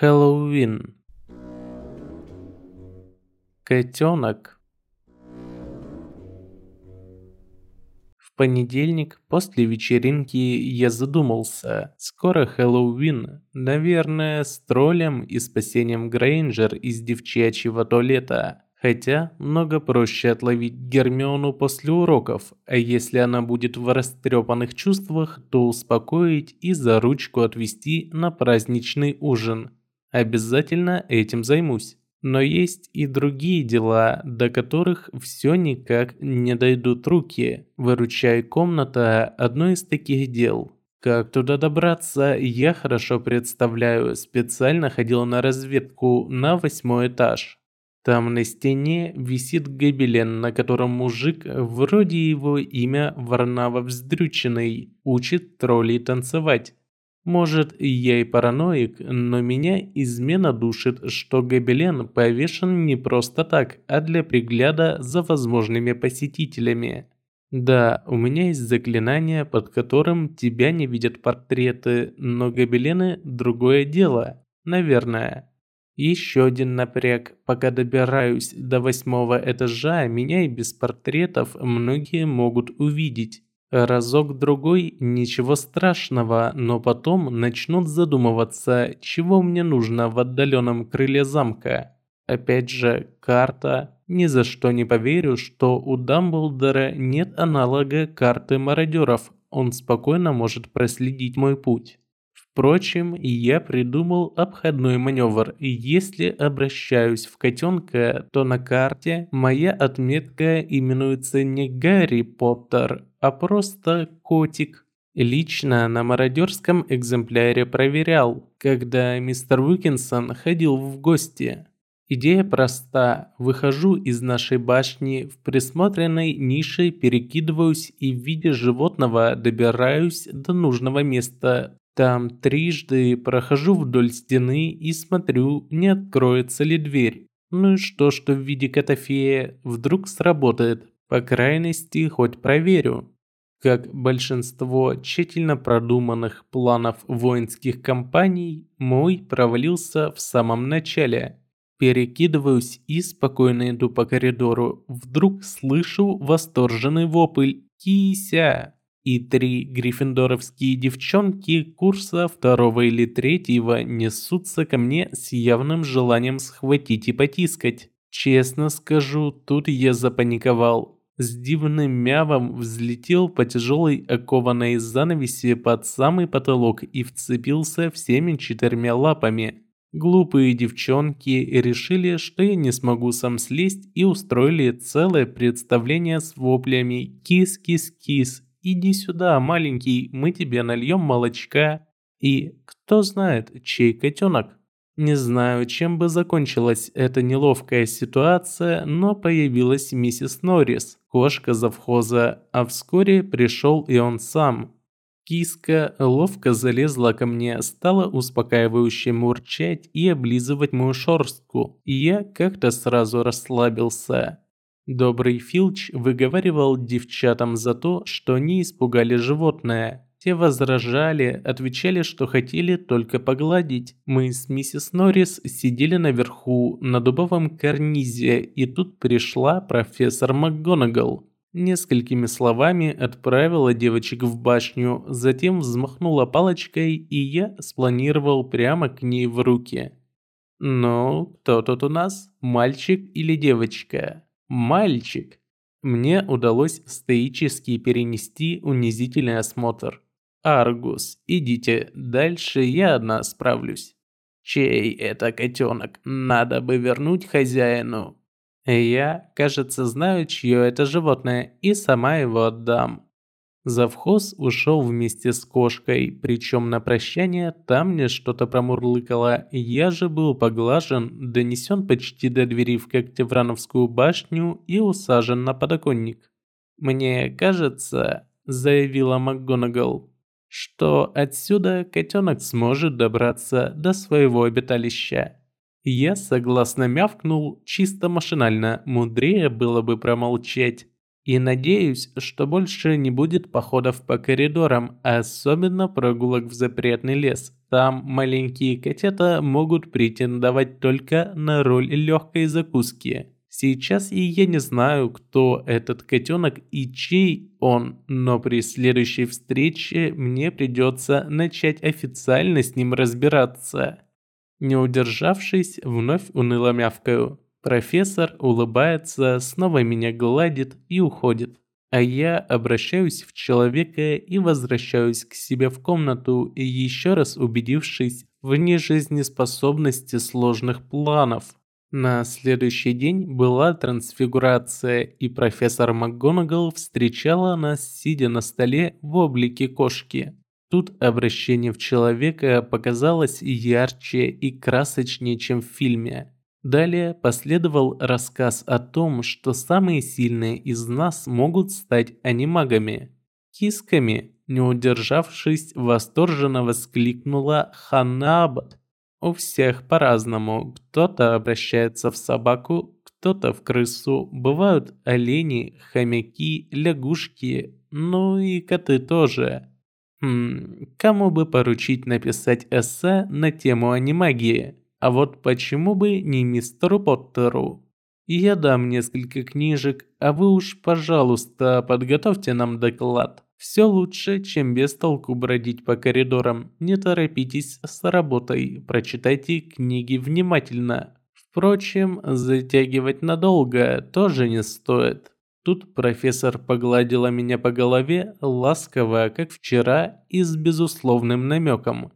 Хэллоуин. Котенок. В понедельник после вечеринки я задумался. Скоро Хэллоуин. Наверное, с троллем и спасением Грейнджер из девчачьего туалета. Хотя, много проще отловить Гермиону после уроков, а если она будет в растрепанных чувствах, то успокоить и за ручку отвезти на праздничный ужин. Обязательно этим займусь. Но есть и другие дела, до которых все никак не дойдут руки. Выручай комната – одно из таких дел. Как туда добраться, я хорошо представляю. Специально ходил на разведку на восьмой этаж. Там на стене висит гобелен, на котором мужик, вроде его имя Варнава Вздрюченный, учит троллей танцевать. Может, я и параноик, но меня измена душит, что гобелен повешен не просто так, а для пригляда за возможными посетителями. Да, у меня есть заклинание, под которым тебя не видят портреты, но гобелены – другое дело, наверное. Еще один напряг. Пока добираюсь до восьмого этажа, меня и без портретов многие могут увидеть. Разок-другой – ничего страшного, но потом начнут задумываться, чего мне нужно в отдаленном крыле замка. Опять же, карта. Ни за что не поверю, что у Дамблдора нет аналога карты мародеров. Он спокойно может проследить мой путь. Впрочем, я придумал обходной маневр. Если обращаюсь в котенка, то на карте моя отметка именуется не Гарри Поттер, а просто котик. Лично на мародерском экземпляре проверял, когда мистер Уикинсон ходил в гости. Идея проста. Выхожу из нашей башни, в присмотренной нише перекидываюсь и в виде животного добираюсь до нужного места там трижды прохожу вдоль стены и смотрю, не откроется ли дверь. Ну и что, что в виде котофея вдруг сработает. По крайности, хоть проверю. Как большинство тщательно продуманных планов воинских компаний, мой провалился в самом начале. Перекидываюсь и спокойно иду по коридору. Вдруг слышу восторженный вопль «Кися!» И три гриффиндоровские девчонки курса второго или третьего несутся ко мне с явным желанием схватить и потискать. Честно скажу, тут я запаниковал. С дивным мявом взлетел по тяжелой окованной занавеси под самый потолок и вцепился всеми четырьмя лапами. Глупые девчонки решили, что я не смогу сам слезть и устроили целое представление с воплями «Кис-кис-кис» Иди сюда, маленький, мы тебе нальем молочка. И кто знает, чей котенок. Не знаю, чем бы закончилась эта неловкая ситуация, но появилась миссис Норрис, кошка завхоза, а вскоре пришел и он сам. Киска ловко залезла ко мне, стала успокаивающе мурчать и облизывать мою шорстку, и я как-то сразу расслабился. Добрый Филч выговаривал девчатам за то, что они испугали животное. Те возражали, отвечали, что хотели только погладить. Мы с миссис Норрис сидели наверху, на дубовом карнизе, и тут пришла профессор МакГонагал. Несколькими словами отправила девочек в башню, затем взмахнула палочкой, и я спланировал прямо к ней в руки. «Ну, кто тут у нас? Мальчик или девочка?» Мальчик. Мне удалось стоически перенести унизительный осмотр. Аргус, идите, дальше я одна справлюсь. Чей это котенок? Надо бы вернуть хозяину. Я, кажется, знаю, чье это животное, и сама его отдам. Завхоз ушел вместе с кошкой, причем на прощание там мне что-то промурлыкало. Я же был поглажен, донесен почти до двери в Когтеврановскую башню и усажен на подоконник. «Мне кажется», – заявила МакГонагал, – «что отсюда котенок сможет добраться до своего обиталища». Я согласно мявкнул, чисто машинально, мудрее было бы промолчать. И надеюсь, что больше не будет походов по коридорам, особенно прогулок в запретный лес. там маленькие котята могут претендовать только на роль легкой закуски. Сейчас и я не знаю, кто этот котенок и чей он, но при следующей встрече мне придется начать официально с ним разбираться. Не удержавшись, вновь уныло мявкаю. Профессор улыбается, снова меня гладит и уходит. А я обращаюсь в человека и возвращаюсь к себе в комнату, еще раз убедившись в нежизнеспособности сложных планов. На следующий день была трансфигурация, и профессор МакГонагал встречала нас, сидя на столе в облике кошки. Тут обращение в человека показалось ярче и красочнее, чем в фильме. Далее последовал рассказ о том, что самые сильные из нас могут стать анимагами. Кисками, не удержавшись, восторженно воскликнула Ханна Аббат. У всех по-разному. Кто-то обращается в собаку, кто-то в крысу. Бывают олени, хомяки, лягушки, ну и коты тоже. Хм, кому бы поручить написать эссе на тему анимагии? А вот почему бы не мистеру Поттеру? Я дам несколько книжек, а вы уж, пожалуйста, подготовьте нам доклад. Все лучше, чем без толку бродить по коридорам. Не торопитесь с работой, прочитайте книги внимательно. Впрочем, затягивать надолго тоже не стоит. Тут профессор погладила меня по голове, ласково, как вчера, и с безусловным намеком.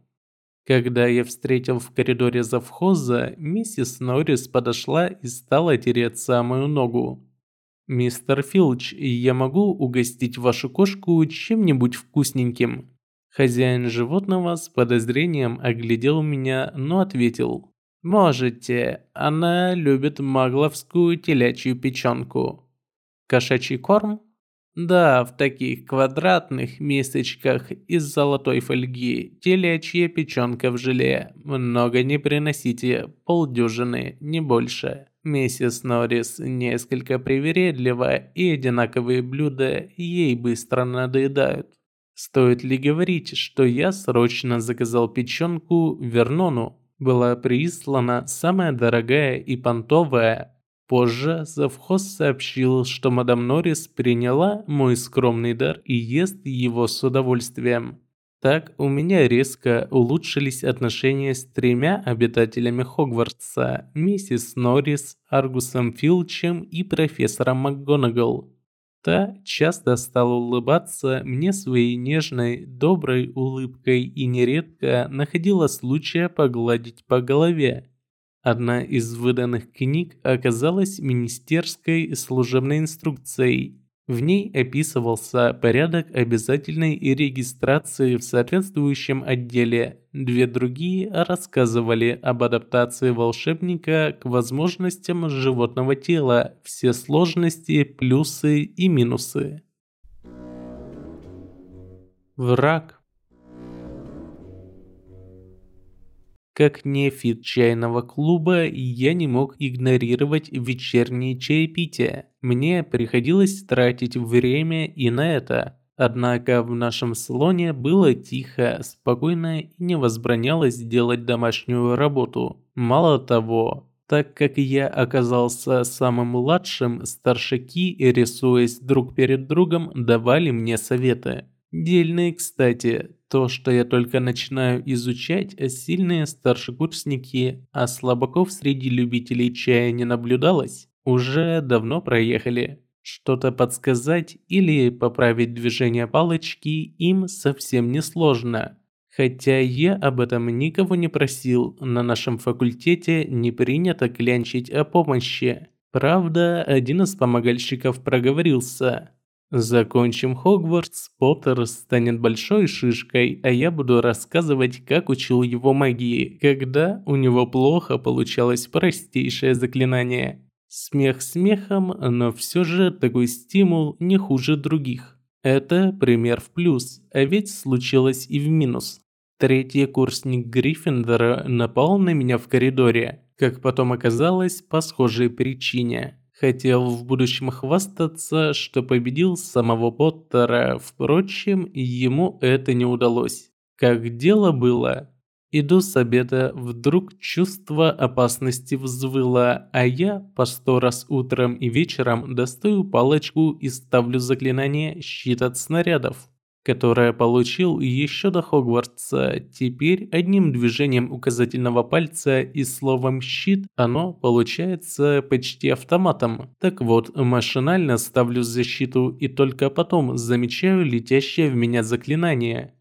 Когда я встретил в коридоре завхоза, миссис Норрис подошла и стала тереть самую ногу. «Мистер Филч, я могу угостить вашу кошку чем-нибудь вкусненьким?» Хозяин животного с подозрением оглядел меня, но ответил. «Можете, она любит магловскую телячью печенку». «Кошачий корм?» «Да, в таких квадратных мисочках из золотой фольги, телячья печенка в желе. Много не приносите, полдюжины, не больше». Миссис Норрис несколько привередлива, и одинаковые блюда ей быстро надоедают. Стоит ли говорить, что я срочно заказал печенку Вернону? Была прислана самая дорогая и понтовая. Позже завхоз сообщил, что мадам Норрис приняла мой скромный дар и ест его с удовольствием. Так у меня резко улучшились отношения с тремя обитателями Хогвартса: миссис Норрис, Аргусом Филчем и профессором МакГонагал. Та часто стала улыбаться мне своей нежной, доброй улыбкой и нередко находила случая погладить по голове. Одна из выданных книг оказалась министерской служебной инструкцией, в ней описывался порядок обязательной регистрации в соответствующем отделе. Две другие рассказывали об адаптации волшебника к возможностям животного тела, все сложности, плюсы и минусы. Враг Как нефит чайного клуба, я не мог игнорировать вечерние чаепития. Мне приходилось тратить время и на это. Однако в нашем салоне было тихо, спокойно и не возбранялось делать домашнюю работу. Мало того, так как я оказался самым младшим, старшаки, рисуясь друг перед другом, давали мне советы. Дельные, кстати, то, что я только начинаю изучать, сильные старшекурсники, а слабаков среди любителей чая не наблюдалось, уже давно проехали. Что-то подсказать или поправить движение палочки им совсем не сложно. Хотя я об этом никого не просил, на нашем факультете не принято клянчить о помощи. Правда, один из помогальщиков проговорился – Закончим Хогвартс, Поттер станет большой шишкой, а я буду рассказывать, как учил его магии, когда у него плохо получалось простейшее заклинание. Смех смехом, но все же такой стимул не хуже других. Это пример в плюс, а ведь случилось и в минус. Третий курсник Гриффиндора напал на меня в коридоре, как потом оказалось, по схожей причине. Хотел в будущем хвастаться, что победил самого Поттера, впрочем, ему это не удалось. Как дело было? Иду с обеда, вдруг чувство опасности взвыло, а я по сто раз утром и вечером достаю палочку и ставлю заклинание «Щит от снарядов», которое получил еще до Хогвартса. Теперь одним движением указательного пальца и словом «щит» оно получается почти автоматом. Так вот, машинально ставлю защиту и только потом замечаю летящее в меня заклинание.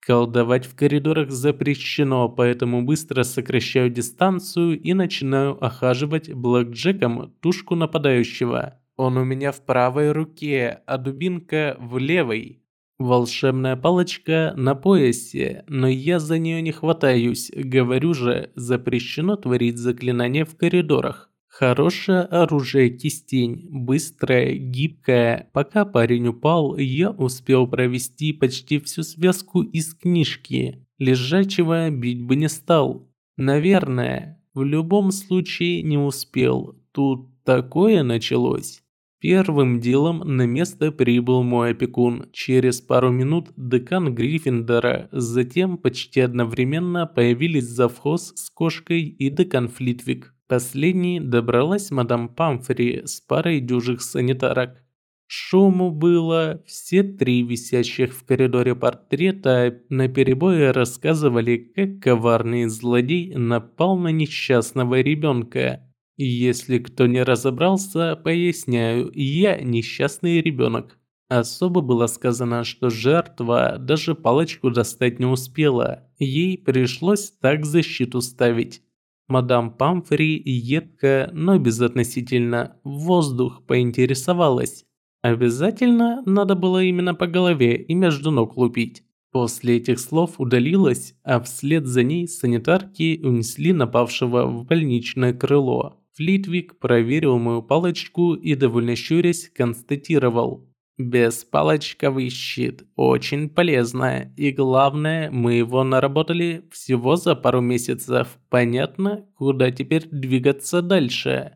Колдовать в коридорах запрещено, поэтому быстро сокращаю дистанцию и начинаю охаживать блэкджеком тушку нападающего. Он у меня в правой руке, а дубинка в левой. Волшебная палочка на поясе, но я за нее не хватаюсь. Говорю же, запрещено творить заклинания в коридорах. Хорошее оружие кистень, быстрое, гибкое. Пока парень упал, я успел провести почти всю связку из книжки. Лежачего бить бы не стал. Наверное, в любом случае не успел. Тут такое началось. Первым делом на место прибыл мой опекун. Через пару минут декан Гриффиндора, затем почти одновременно появились завхоз с кошкой и декан Флитвик. Последней добралась мадам Памфри с парой дюжих санитарок. Шуму было, все три висящих в коридоре портрета наперебой рассказывали, как коварный злодей напал на несчастного ребенка. Если кто не разобрался, поясняю, я несчастный ребенок. Особо было сказано, что жертва даже палочку достать не успела. Ей пришлось так защиту ставить. Мадам Памфри едко, но безотносительно воздух поинтересовалась. Обязательно надо было именно по голове и между ног лупить. После этих слов удалилась, а вслед за ней санитарки унесли напавшего в больничное крыло. Флитвик проверил мою палочку и, довольно щурясь, констатировал. Беспалочковый щит очень полезная, и главное, мы его наработали всего за пару месяцев. Понятно, куда теперь двигаться дальше?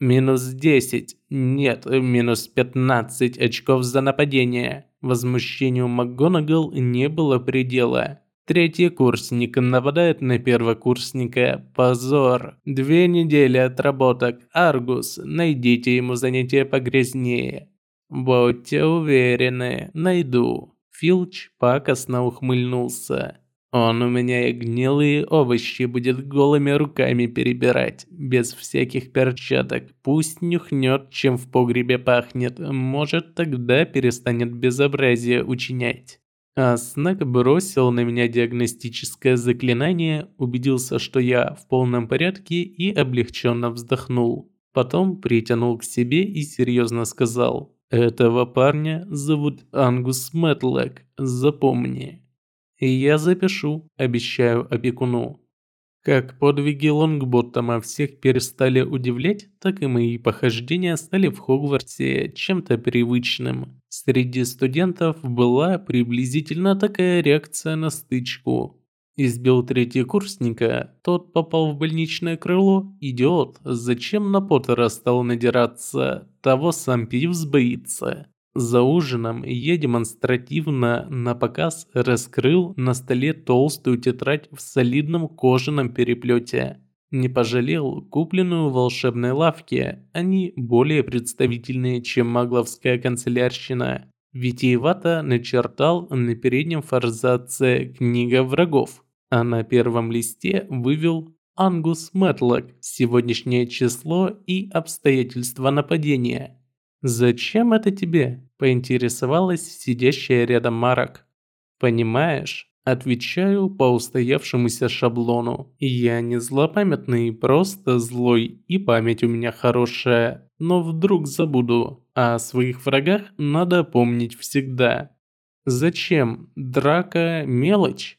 Минус 10, нет, минус 15 очков за нападение. Возмущению МакГонагал не было предела. Третий курсник нападает на первокурсника. Позор. Две недели отработок. Аргус, найдите ему занятие погрязнее. «Будьте уверены, найду». Филч пакостно ухмыльнулся. «Он у меня и гнилые овощи будет голыми руками перебирать, без всяких перчаток. Пусть нюхнет, чем в погребе пахнет. Может, тогда перестанет безобразие учинять». А Снег бросил на меня диагностическое заклинание, убедился, что я в полном порядке и облегченно вздохнул. Потом притянул к себе и серьезно сказал этого парня зовут Ангус Мэтлэк, запомни. Я запишу, обещаю опекуну. Как подвиги Лонгботтома всех перестали удивлять, так и мои похождения стали в Хогвартсе чем-то привычным. Среди студентов была приблизительно такая реакция на стычку. Избил третьекурсника, тот попал в больничное крыло. Идиот, зачем на Поттера стал надираться? Того сам Пивз боится. За ужином я демонстративно на показ раскрыл на столе толстую тетрадь в солидном кожаном переплете. Не пожалел купленную в волшебной лавке, они более представительные, чем магловская канцелярщина. Витиевато начертал на переднем форзаце «Книга врагов», а на первом листе вывел Ангус Мэтлок, сегодняшнее число и обстоятельства нападения. «Зачем это тебе?» – поинтересовалась сидящая рядом Марок. «Понимаешь?» – отвечаю по устоявшемуся шаблону. «Я не злопамятный, просто злой, и память у меня хорошая, но вдруг забуду, а о своих врагах надо помнить всегда». «Зачем? Драка – мелочь?»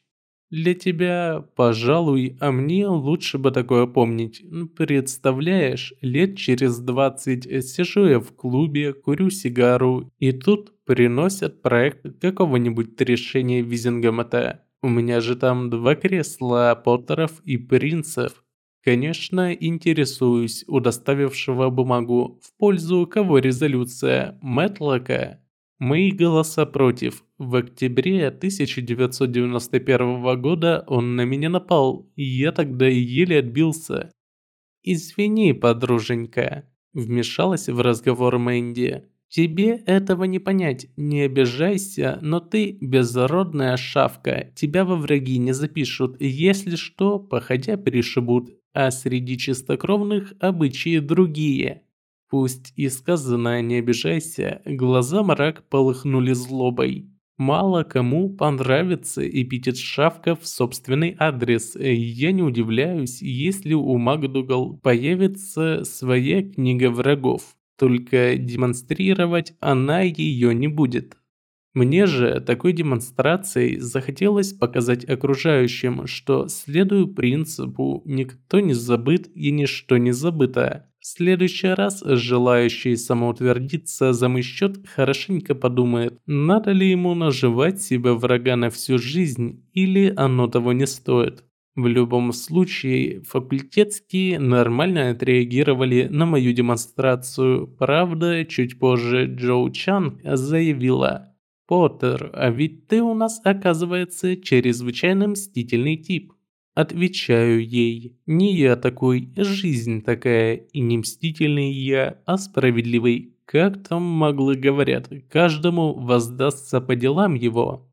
Для тебя, пожалуй, а мне лучше бы такое помнить. Представляешь, лет через двадцать сижу я в клубе, курю сигару, и тут приносят проект какого-нибудь решения Визингомата. У меня же там два кресла Поттеров и Принцев. Конечно, интересуюсь у доставившего бумагу, в пользу кого резолюция, Мэтлока. Мои голоса против. В октябре 1991 года он на меня напал, и я тогда еле отбился. «Извини, подруженька», – вмешалась в разговор Мэнди. «Тебе этого не понять, не обижайся, но ты безродная шавка, тебя во враги не запишут, если что, походя перешибут, а среди чистокровных обычаи другие». Пусть и сказано «не обижайся», глаза мрак полыхнули злобой. Мало кому понравится эпитет Шавка в собственный адрес. Я не удивляюсь, если у МакДугал появится своя книга врагов. Только демонстрировать она ее не будет. Мне же такой демонстрацией захотелось показать окружающим, что следую принципу «никто не забыт и ничто не забыто». В следующий раз желающий самоутвердиться за мой счет хорошенько подумает, надо ли ему наживать себе врага на всю жизнь или оно того не стоит. В любом случае, факультетские нормально отреагировали на мою демонстрацию. Правда, чуть позже Джоу Чан заявила, «Поттер, а ведь ты у нас оказывается чрезвычайно мстительный тип». Отвечаю ей, не я такой, жизнь такая, и не мстительный я, а справедливый. Как там маглы говорят, каждому воздастся по делам его.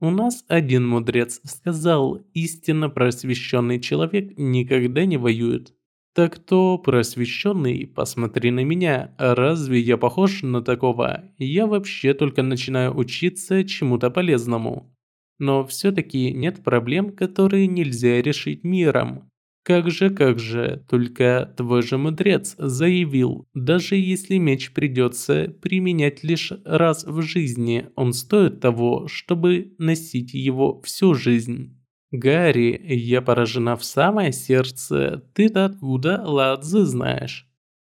У нас один мудрец сказал, истинно просвещенный человек никогда не воюет. Так то, просвещенный, посмотри на меня, разве я похож на такого? Я вообще только начинаю учиться чему-то полезному. Но все-таки нет проблем, которые нельзя решить миром. Как же, как же, только твой же мудрец заявил, даже если меч придется применять лишь раз в жизни, он стоит того, чтобы носить его всю жизнь. Гарри, я поражена в самое сердце, ты-то откуда Ладзы знаешь?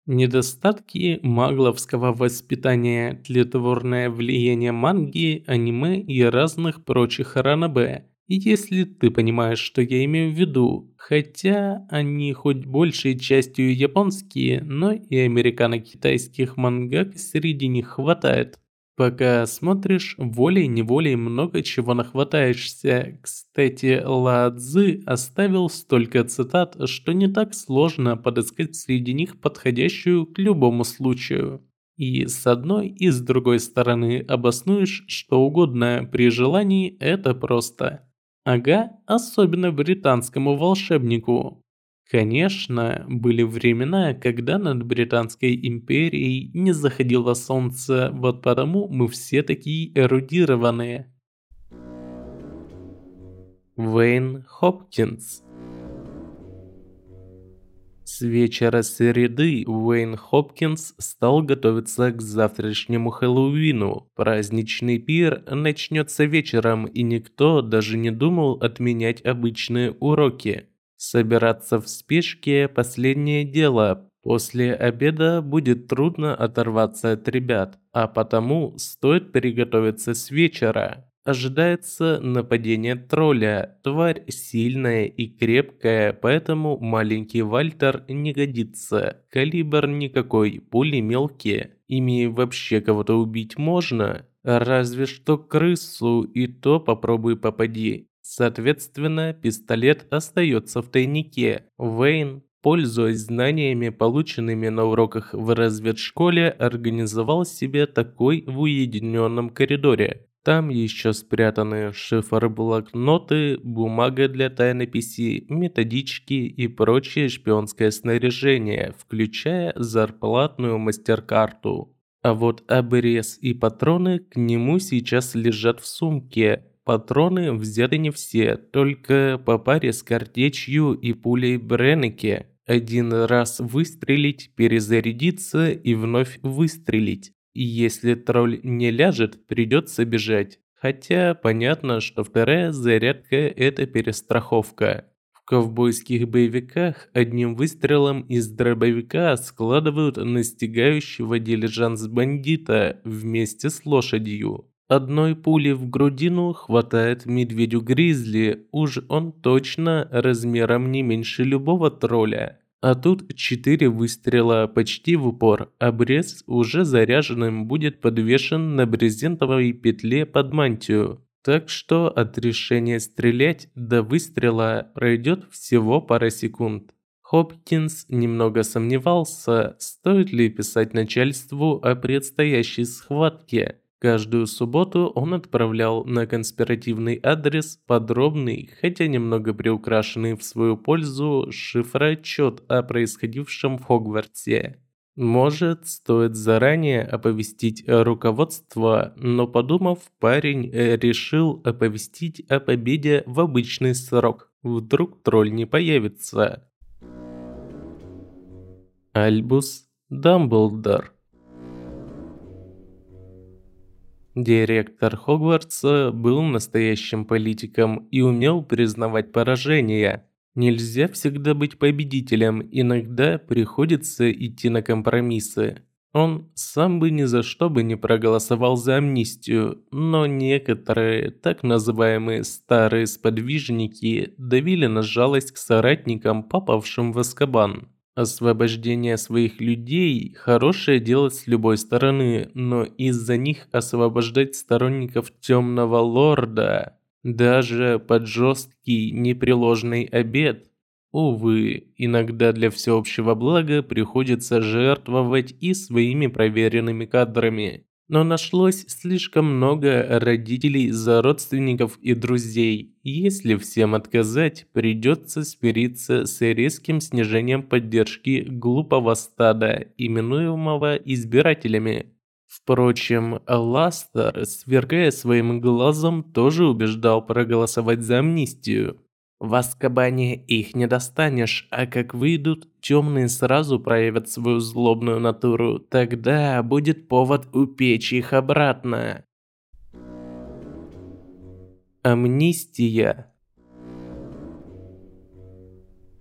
Недостатки магловского воспитания, тлетворное влияние манги, аниме и разных прочих ранобе. Если ты понимаешь, что я имею в виду, хотя они хоть большей частью японские, но и американо-китайских мангак среди них хватает. Пока смотришь, волей-неволей много чего нахватаешься. Кстати, Ла Цзы оставил столько цитат, что не так сложно подыскать среди них подходящую к любому случаю. И с одной и с другой стороны обоснуешь что угодно при желании, это просто. Ага, особенно британскому волшебнику. Конечно, были времена, когда над Британской империей не заходило солнце, вот потому мы все такие эрудированные. Вейн Хопкинс С вечера среды Уэйн Хопкинс стал готовиться к завтрашнему Хэллоуину. Праздничный пир начнется вечером, и никто даже не думал отменять обычные уроки. Собираться в спешке – последнее дело. После обеда будет трудно оторваться от ребят, а потому стоит приготовиться с вечера. Ожидается нападение тролля. Тварь сильная и крепкая, поэтому маленький Вальтер не годится. Калибр никакой, пули мелкие. Ими вообще кого-то убить можно. Разве что крысу, и то попробуй попади. Соответственно, пистолет остается в тайнике. Вейн, пользуясь знаниями, полученными на уроках в разведшколе, организовал себе такой в уединенном коридоре. Там еще спрятаны шифр-блокноты, бумага для тайнописи, методички и прочее шпионское снаряжение, включая зарплатную мастер-карту. А вот обрез и патроны к нему сейчас лежат в сумке, Патроны взяты не все, только по паре с картечью и пулей Бреннеке. Один раз выстрелить, перезарядиться и вновь выстрелить. И если тролль не ляжет, придется бежать. Хотя понятно, что вторая зарядка – это перестраховка. В ковбойских боевиках одним выстрелом из дробовика складывают настигающего дилижанс бандита вместе с лошадью. Одной пули в грудину хватает медведю-гризли, уж он точно размером не меньше любого тролля. А тут четыре выстрела почти в упор, а Брез уже заряженным будет подвешен на брезентовой петле под мантию. Так что от решения стрелять до выстрела пройдет всего пара секунд. Хопкинс немного сомневался, стоит ли писать начальству о предстоящей схватке. Каждую субботу он отправлял на конспиративный адрес подробный, хотя немного приукрашенный в свою пользу, шифроотчет о происходившем в Хогвартсе. Может, стоит заранее оповестить руководство, но подумав, парень решил оповестить о победе в обычный срок. Вдруг тролль не появится. Альбус Дамблдор Директор Хогвартса был настоящим политиком и умел признавать поражения. Нельзя всегда быть победителем, иногда приходится идти на компромиссы. Он сам бы ни за что бы не проголосовал за амнистию, но некоторые, так называемые старые сподвижники, давили на жалость к соратникам, попавшим в Азкабан. Освобождение своих людей – хорошее дело с любой стороны, но из-за них освобождать сторонников Темного Лорда, даже под жесткий непреложный обед. Увы, иногда для всеобщего блага приходится жертвовать и своими проверенными кадрами. Но нашлось слишком много родителей за родственников и друзей. Если всем отказать, придется смириться с резким снижением поддержки глупого стада, именуемого избирателями. Впрочем, Ластер, свергая своим глазом, тоже убеждал проголосовать за амнистию. В Аскабане их не достанешь, а как выйдут, темные сразу проявят свою злобную натуру. Тогда будет повод упечь их обратно. Амнистия.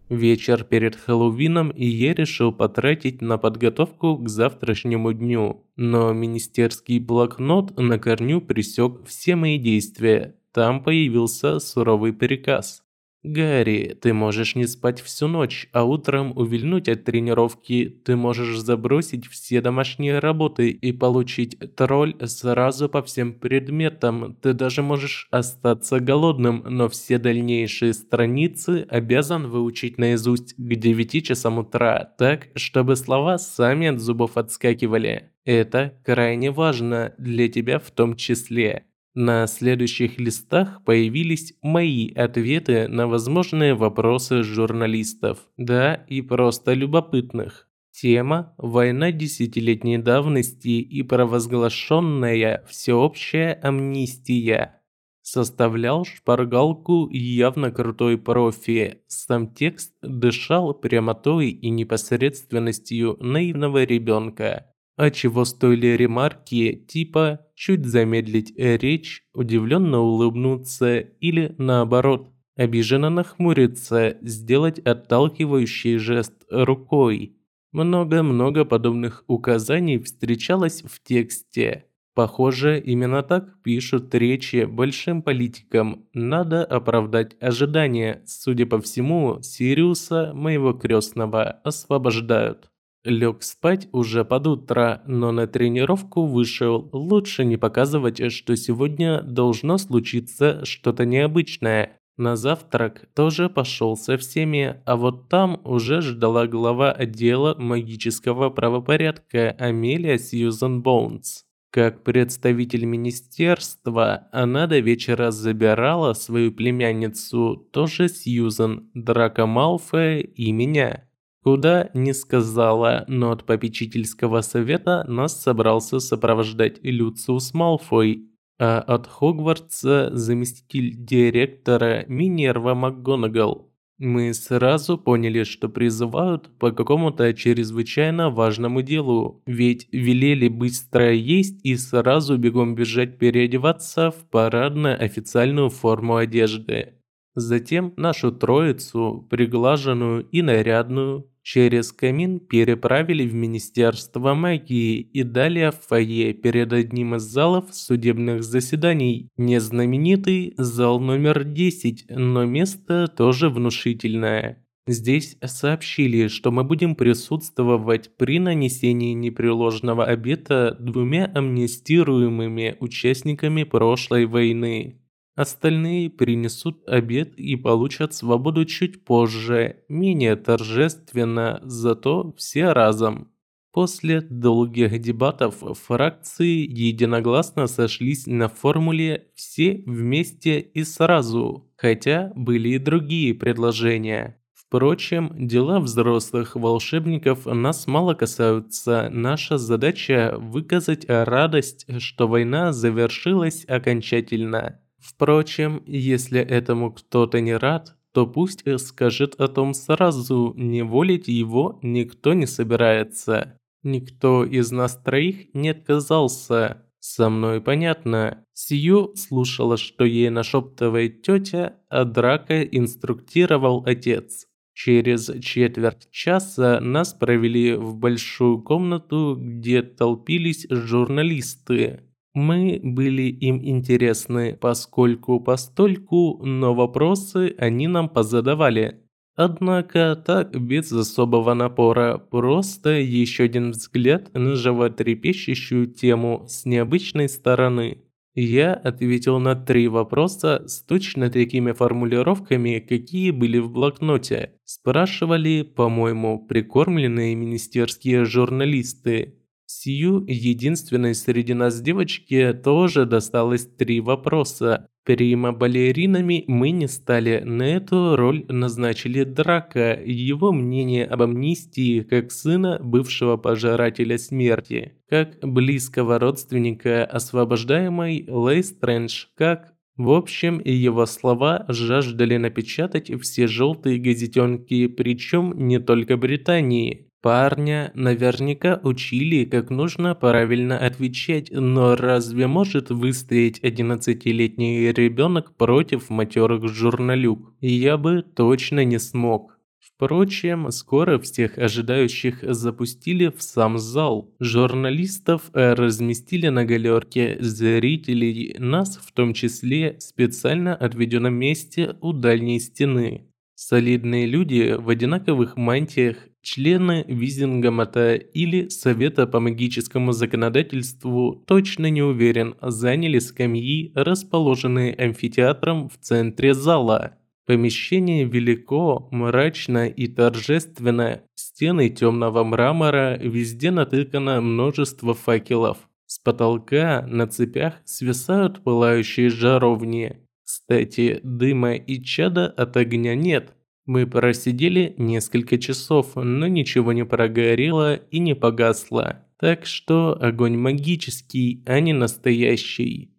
Вечер перед Хэллоуином и я решил потратить на подготовку к завтрашнему дню. Но министерский блокнот на корню пресек все мои действия. Там появился суровый приказ. «Гарри, ты можешь не спать всю ночь, а утром увильнуть от тренировки. Ты можешь забросить все домашние работы и получить тролль сразу по всем предметам. Ты даже можешь остаться голодным, но все дальнейшие страницы обязан выучить наизусть к 9 часам утра, так, чтобы слова сами от зубов отскакивали. Это крайне важно для тебя в том числе». На следующих листах появились мои ответы на возможные вопросы журналистов, да и просто любопытных. Тема «Война десятилетней давности и провозглашенная всеобщая амнистия». Составлял шпаргалку явно крутой профи. Сам текст дышал прямотой и непосредственностью наивного ребенка. А чего стоили ремарки типа чуть замедлить речь, удивленно улыбнуться или наоборот, обиженно нахмуриться, сделать отталкивающий жест рукой. Много-много подобных указаний встречалось в тексте. Похоже, именно так пишут речи большим политикам. Надо оправдать ожидания. Судя по всему, Сириуса, моего крестного, освобождают. Лег спать уже под утро, но на тренировку вышел. Лучше не показывать, что сегодня должно случиться что-то необычное. На завтрак тоже пошел со всеми, а вот там уже ждала глава отдела магического правопорядка Амелия Сьюзен Боунс. Как представитель министерства, она до вечера забирала свою племянницу, тоже Сьюзен, Драко Малфоя и меня. Куда не сказала, но от попечительского совета нас собрался сопровождать Люциус Малфой, а от Хогвартса заместитель директора Минерва МакГонагал. Мы сразу поняли, что призывают по какому-то чрезвычайно важному делу, ведь велели быстро есть и сразу бегом бежать переодеваться в парадно-официальную форму одежды. Затем нашу троицу, приглаженную и нарядную, Через камин переправили в Министерство магии и далее в фойе перед одним из залов судебных заседаний. Незнаменитый зал номер 10, но место тоже внушительное. Здесь сообщили, что мы будем присутствовать при нанесении непреложного обета двумя амнистируемыми участниками прошлой войны. Остальные принесут обед и получат свободу чуть позже, менее торжественно, зато все разом. После долгих дебатов фракции единогласно сошлись на формуле «все вместе и сразу», хотя были и другие предложения. Впрочем, дела взрослых волшебников нас мало касаются. Наша задача – выказать радость, что война завершилась окончательно. Впрочем, если этому кто-то не рад, то пусть скажет о том сразу, не волить его никто не собирается. Никто из нас троих не отказался. Со мной понятно. Сью слушала, что ей нашептывает тетя, а Драка инструктировал отец. Через четверть часа нас провели в большую комнату, где толпились журналисты. Мы были им интересны поскольку постольку, но вопросы они нам позадавали. Однако так без особого напора, просто еще один взгляд на животрепещущую тему с необычной стороны. Я ответил на три вопроса с точно такими формулировками, какие были в блокноте. Спрашивали, по-моему, прикормленные министерские журналисты. Сию единственной среди нас девочке тоже досталось три вопроса. Прима-балеринами мы не стали, на эту роль назначили Драка, его мнение об амнистии как сына бывшего пожирателя смерти, как близкого родственника освобождаемой Лейстрендж, как в общем, его слова жаждали напечатать все желтые газетенки, причем не только Британии. Парня наверняка учили, как нужно правильно отвечать, но разве может выстоять 11-летний ребенок против матерых журналюк? Я бы точно не смог. Впрочем, скоро всех ожидающих запустили в сам зал. Журналистов разместили на галерке, зрителей, нас в том числе, специально отведенном месте у дальней стены. Солидные люди в одинаковых мантиях Члены Визингамата или Совета по магическому законодательству, точно не уверен, заняли скамьи, расположенные амфитеатром в центре зала. Помещение велико, мрачно и торжественно, стены темного мрамора, везде натыкано множество факелов. С потолка на цепях свисают пылающие жаровни. Кстати, дыма и чада от огня нет, мы просидели несколько часов, но ничего не прогорело и не погасло. Так что огонь магический, а не настоящий.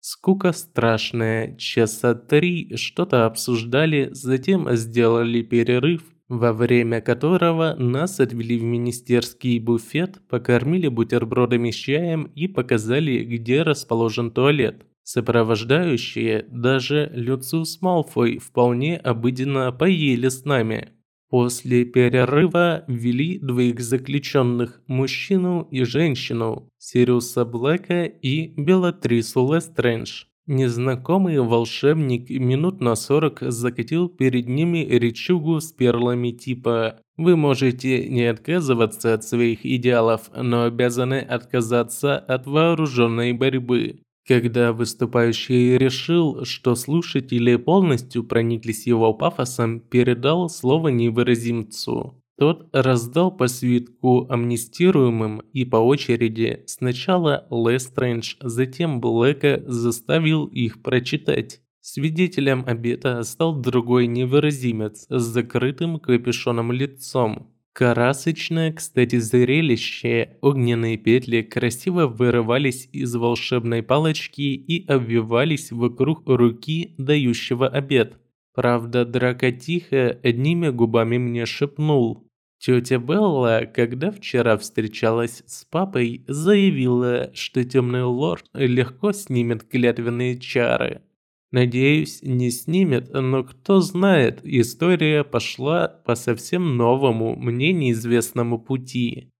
Скука страшная. Часа три что-то обсуждали, затем сделали перерыв, во время которого нас отвели в министерский буфет, покормили бутербродами с чаем и показали, где расположен туалет. Сопровождающие, даже Люциус Малфой вполне обыденно поели с нами. После перерыва ввели двоих заключенных, мужчину и женщину, Сириуса Блэка и Белатрису Лестрендж. Незнакомый волшебник минут на сорок закатил перед ними речугу с перлами типа «Вы можете не отказываться от своих идеалов, но обязаны отказаться от вооруженной борьбы. Когда выступающий решил, что слушатели полностью прониклись его пафосом, передал слово невыразимцу. Тот раздал по свитку амнистируемым и по очереди сначала Лестрендж, затем Блэка заставил их прочитать. Свидетелем обета стал другой невыразимец с закрытым капюшоном лицом. Красочное, кстати, зрелище. Огненные петли красиво вырывались из волшебной палочки и обвивались вокруг руки, дающего обед. Правда, Драка тихо одними губами мне шепнул. Тетя Белла, когда вчера встречалась с папой, заявила, что темный лорд легко снимет клятвенные чары. Надеюсь, не снимет, но кто знает, история пошла по совсем новому, мне неизвестному пути.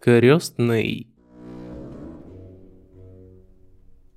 Крестный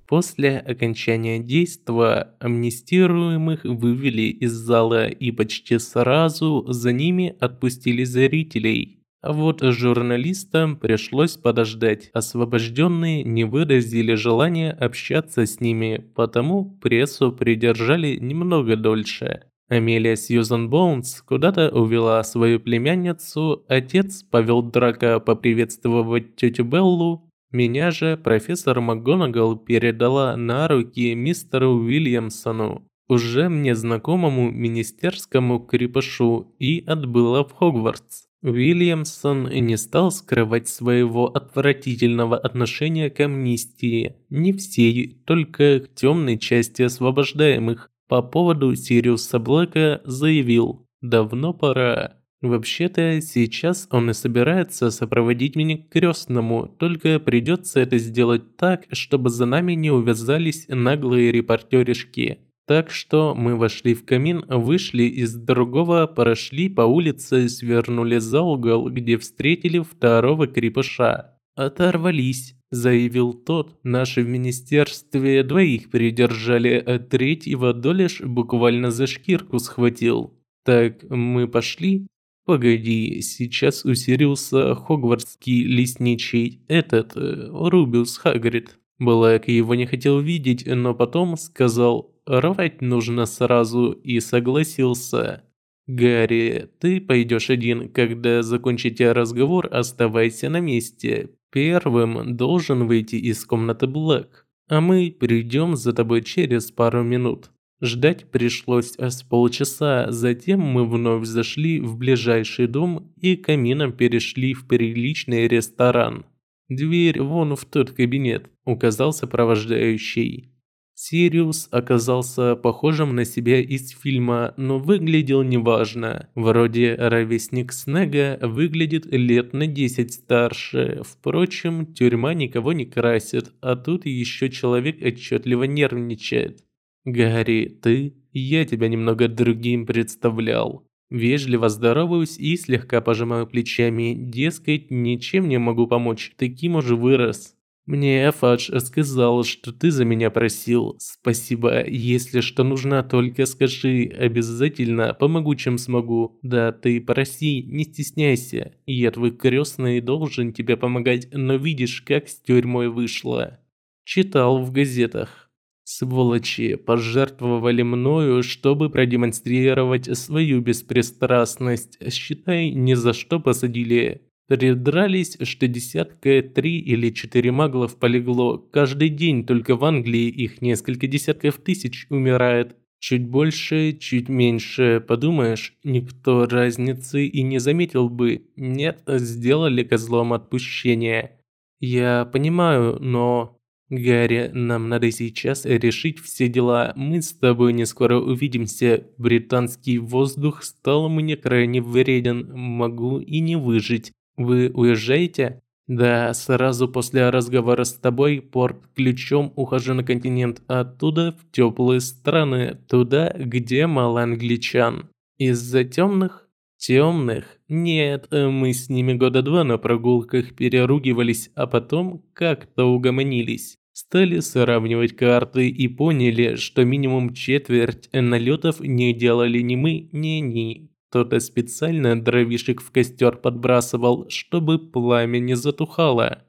После окончания действа амнистируемых вывели из зала и почти сразу за ними отпустили зрителей. А вот журналистам пришлось подождать. Освобожденные не выразили желания общаться с ними, потому прессу придержали немного дольше. Амелия Сьюзан Боунс куда-то увела свою племянницу, отец повел Драка поприветствовать тетю Беллу, меня же профессор МакГонагал передала на руки мистеру Уильямсону, уже мне знакомому министерскому крепышу, и отбыла в Хогвартс. Уильямсон не стал скрывать своего отвратительного отношения к амнистии, не всей, только к темной части освобождаемых. По поводу Сириуса Блэка заявил «давно пора». Вообще-то, сейчас он и собирается сопроводить меня к крестному, только придется это сделать так, чтобы за нами не увязались наглые репортеришки. Так что мы вошли в камин, вышли из другого, прошли по улице и свернули за угол, где встретили второго крепыша. «Оторвались», – заявил тот. «Наши в министерстве двоих придержали, а третьего Долеш буквально за шкирку схватил». «Так, мы пошли?» Погоди, сейчас у Сириуса Хогвартский лесничий, этот, э, Рубиус Хагрид. Блэк его не хотел видеть, но потом сказал, рвать нужно сразу, и согласился. «Гарри, ты пойдешь один, когда закончите разговор, оставайся на месте. Первым должен выйти из комнаты Блэк, а мы придем за тобой через пару минут». Ждать пришлось с полчаса, затем мы вновь зашли в ближайший дом и камином перешли в приличный ресторан. «Дверь вон в тот кабинет», – указал сопровождающий. Сириус оказался похожим на себя из фильма, но выглядел неважно. Вроде ровесник Снега выглядит лет на 10 старше. Впрочем, тюрьма никого не красит, а тут еще человек отчетливо нервничает. «Гарри, ты? Я тебя немного другим представлял». Вежливо здороваюсь и слегка пожимаю плечами, дескать, ничем не могу помочь, таким уже вырос. Мне Фадж сказал, что ты за меня просил. Спасибо, если что нужно, только скажи, обязательно помогу, чем смогу. Да, ты проси, не стесняйся. Я твой крестный должен тебе помогать, но видишь, как с тюрьмой вышло. Читал в газетах. Сволочи пожертвовали мною, чтобы продемонстрировать свою беспристрастность. Считай, ни за что посадили. Придрались, что десятка три или четыре маглов полегло. Каждый день только в Англии их несколько десятков тысяч умирает. Чуть больше, чуть меньше, подумаешь, никто разницы и не заметил бы. Нет, сделали козлом отпущения. Я понимаю, но Гарри, нам надо сейчас решить все дела. Мы с тобой не скоро увидимся. Британский воздух стал мне крайне вреден. Могу и не выжить. Вы уезжаете? Да, сразу после разговора с тобой порт ключом ухожу на континент, оттуда в теплые страны, туда, где мало англичан. Из-за темных Темных? Нет, мы с ними года два на прогулках переругивались, а потом как-то угомонились. Стали сравнивать карты и поняли, что минимум четверть налетов не делали ни мы, ни они. Кто-то специально дровишек в костер подбрасывал, чтобы пламя не затухало.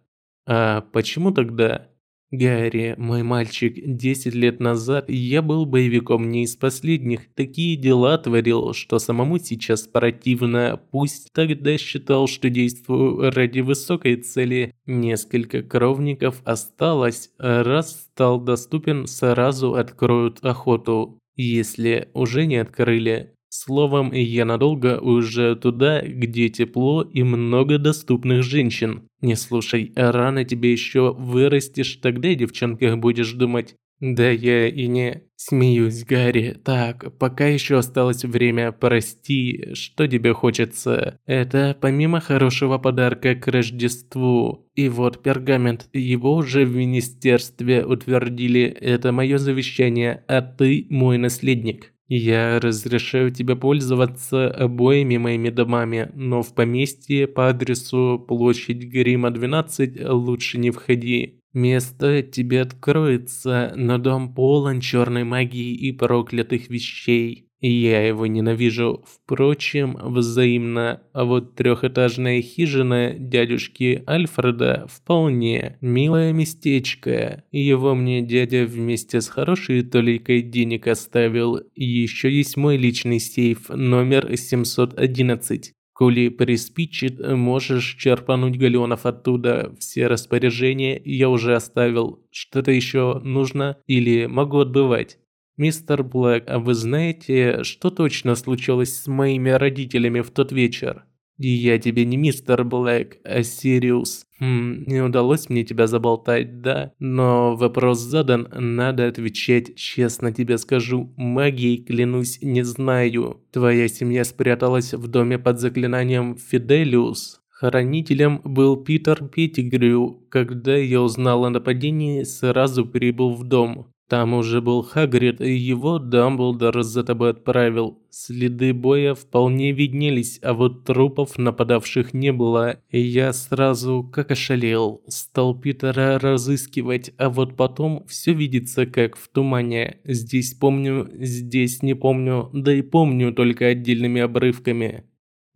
А почему тогда? Гарри, мой мальчик, 10 лет назад я был боевиком не из последних. Такие дела творил, что самому сейчас противно. Пусть тогда считал, что действую ради высокой цели. Несколько кровников осталось. Раз стал доступен, сразу откроют охоту. Если уже не открыли, Словом, я надолго уезжаю туда, где тепло и много доступных женщин. Не слушай, рано тебе еще вырастешь, тогда о девчонках будешь думать. Да я и не смеюсь, Гарри. Так, пока еще осталось время, прости, что тебе хочется. Это помимо хорошего подарка к Рождеству. И вот пергамент, его уже в министерстве утвердили. Это мое завещание, а ты мой наследник. Я разрешаю тебе пользоваться обоими моими домами, но в поместье по адресу площадь Грима 12 лучше не входи. Место тебе откроется, но дом полон черной магии и проклятых вещей. Я его ненавижу. Впрочем, взаимно. А вот трехэтажная хижина дядюшки Альфреда вполне милое местечко. Его мне дядя вместе с хорошей толикой денег оставил. Еще есть мой личный сейф, номер 711. Коли приспичит, можешь черпануть галеонов оттуда. Все распоряжения я уже оставил. Что-то еще нужно или могу отбывать? «Мистер Блэк, а вы знаете, что точно случилось с моими родителями в тот вечер?» «И я тебе не мистер Блэк, а Сириус. Хм, не удалось мне тебя заболтать, да? Но вопрос задан, надо отвечать. Честно тебе скажу, магией, клянусь, не знаю. Твоя семья спряталась в доме под заклинанием Фиделиус. Хранителем был Питер Петтигрю. Когда я узнал о нападении, сразу прибыл в дом. Там уже был Хагрид, и его Дамблдор за тобой отправил. Следы боя вполне виднелись, а вот трупов нападавших не было. И я сразу, как ошалел, стал Питера разыскивать, а вот потом все видится как в тумане. Здесь помню, здесь не помню, да и помню только отдельными обрывками.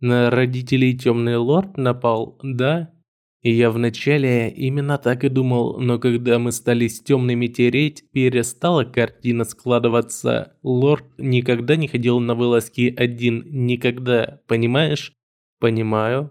На родителей Темный Лорд напал, да? Я вначале именно так и думал, но когда мы стали с темными тереть, перестала картина складываться. Лорд никогда не ходил на вылазки один, никогда, понимаешь? Понимаю.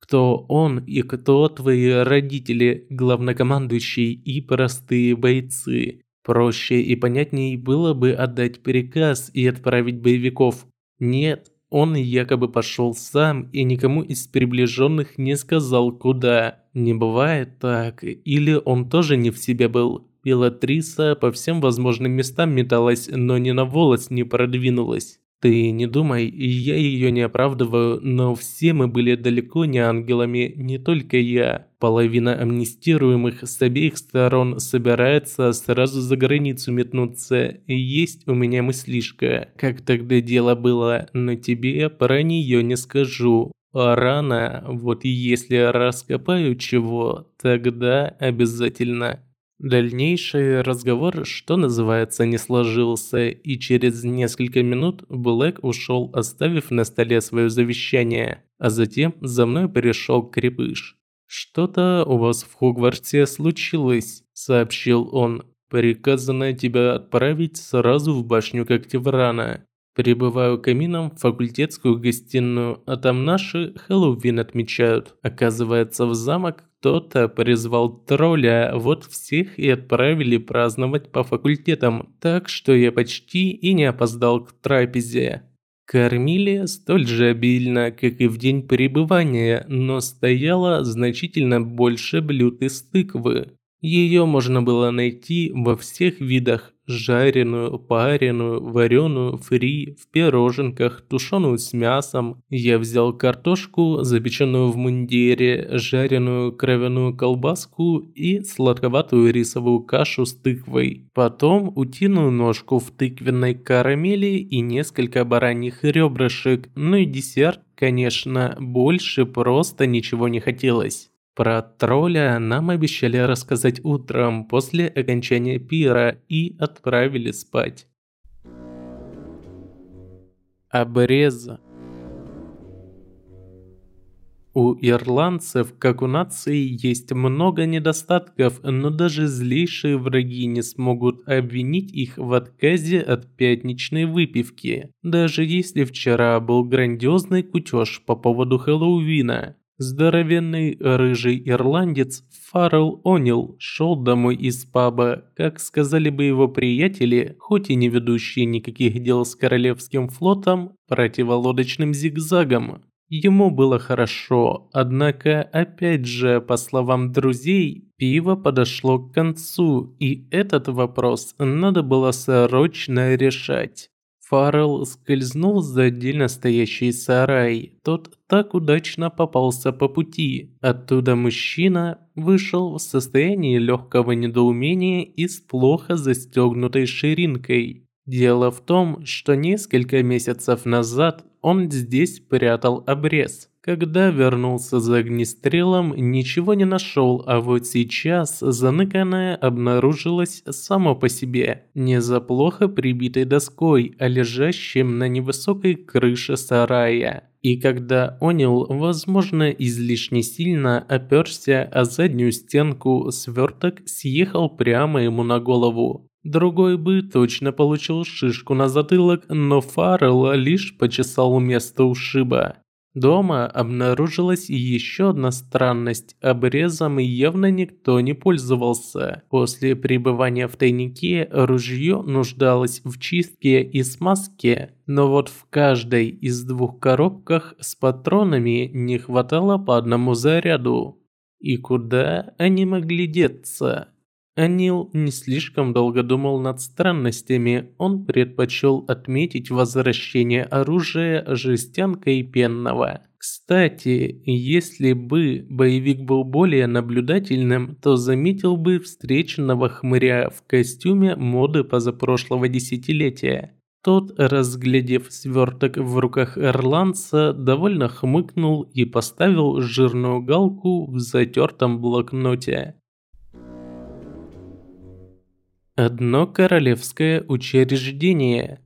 Кто он и кто твои родители, главнокомандующий и простые бойцы? Проще и понятней было бы отдать приказ и отправить боевиков. Нет, он якобы пошел сам и никому из приближенных не сказал куда. Не бывает так, или он тоже не в себе был. Пилатриса по всем возможным местам металась, но ни на волос не продвинулась. Ты не думай, я ее не оправдываю, но все мы были далеко не ангелами, не только я. Половина амнистируемых с обеих сторон собирается сразу за границу метнуться. Есть у меня мыслишка, как тогда дело было, но тебе про нее не скажу. А рано, вот если раскопаю чего, тогда обязательно. Дальнейший разговор, что называется, не сложился, и через несколько минут Блэк ушел, оставив на столе свое завещание, а затем за мной пришел Крепыш. «Что-то у вас в Хогвартсе случилось», – сообщил он. «Приказано тебя отправить сразу в башню Когтеврана. Прибываю камином в факультетскую гостиную, а там наши Хэллоуин отмечают. Оказывается, в замок кто-то призвал тролля, вот всех и отправили праздновать по факультетам, так что я почти и не опоздал к трапезе. Кормили столь же обильно, как и в день пребывания, но стояло значительно больше блюд из тыквы. Ее можно было найти во всех видах жареную, пареную, вареную, фри, в пироженках, тушеную с мясом. Я взял картошку, запеченную в мундире, жареную кровяную колбаску и сладковатую рисовую кашу с тыквой. Потом утиную ножку в тыквенной карамели и несколько бараньих ребрышек. Ну и десерт, конечно, больше просто ничего не хотелось. Про тролля нам обещали рассказать утром после окончания пира и отправили спать. Обрез. У ирландцев, как у нации, есть много недостатков, но даже злейшие враги не смогут обвинить их в отказе от пятничной выпивки. Даже если вчера был грандиозный кутеж по поводу Хэллоуина, Здоровенный рыжий ирландец Фаррелл О'Нил шел домой из паба, как сказали бы его приятели, хоть и не ведущие никаких дел с Королевским флотом, противолодочным зигзагом. Ему было хорошо, однако, опять же, по словам друзей, пиво подошло к концу, и этот вопрос надо было срочно решать. Фаррелл скользнул за отдельно стоящий сарай. Тот так удачно попался по пути. Оттуда мужчина вышел в состоянии легкого недоумения и с плохо застегнутой ширинкой. Дело в том, что несколько месяцев назад он здесь прятал обрез, Когда вернулся за огнестрелом, ничего не нашел, а вот сейчас заныканное обнаружилось само по себе, не за плохо прибитой доской, а лежащим на невысокой крыше сарая. И когда Онил, возможно, излишне сильно оперся о заднюю стенку, сверток съехал прямо ему на голову. Другой бы точно получил шишку на затылок, но Фаррелл лишь почесал место ушиба. Дома обнаружилась еще одна странность. Обрезом явно никто не пользовался. После пребывания в тайнике ружье нуждалось в чистке и смазке, но вот в каждой из двух коробках с патронами не хватало по одному заряду. И куда они могли деться? Анил не слишком долго думал над странностями, он предпочел отметить возвращение оружия жестянка и пенного. Кстати, если бы боевик был более наблюдательным, то заметил бы встреченного хмыря в костюме моды позапрошлого десятилетия. Тот, разглядев сверток в руках ирландца, довольно хмыкнул и поставил жирную галку в затертом блокноте. Одно королевское учреждение.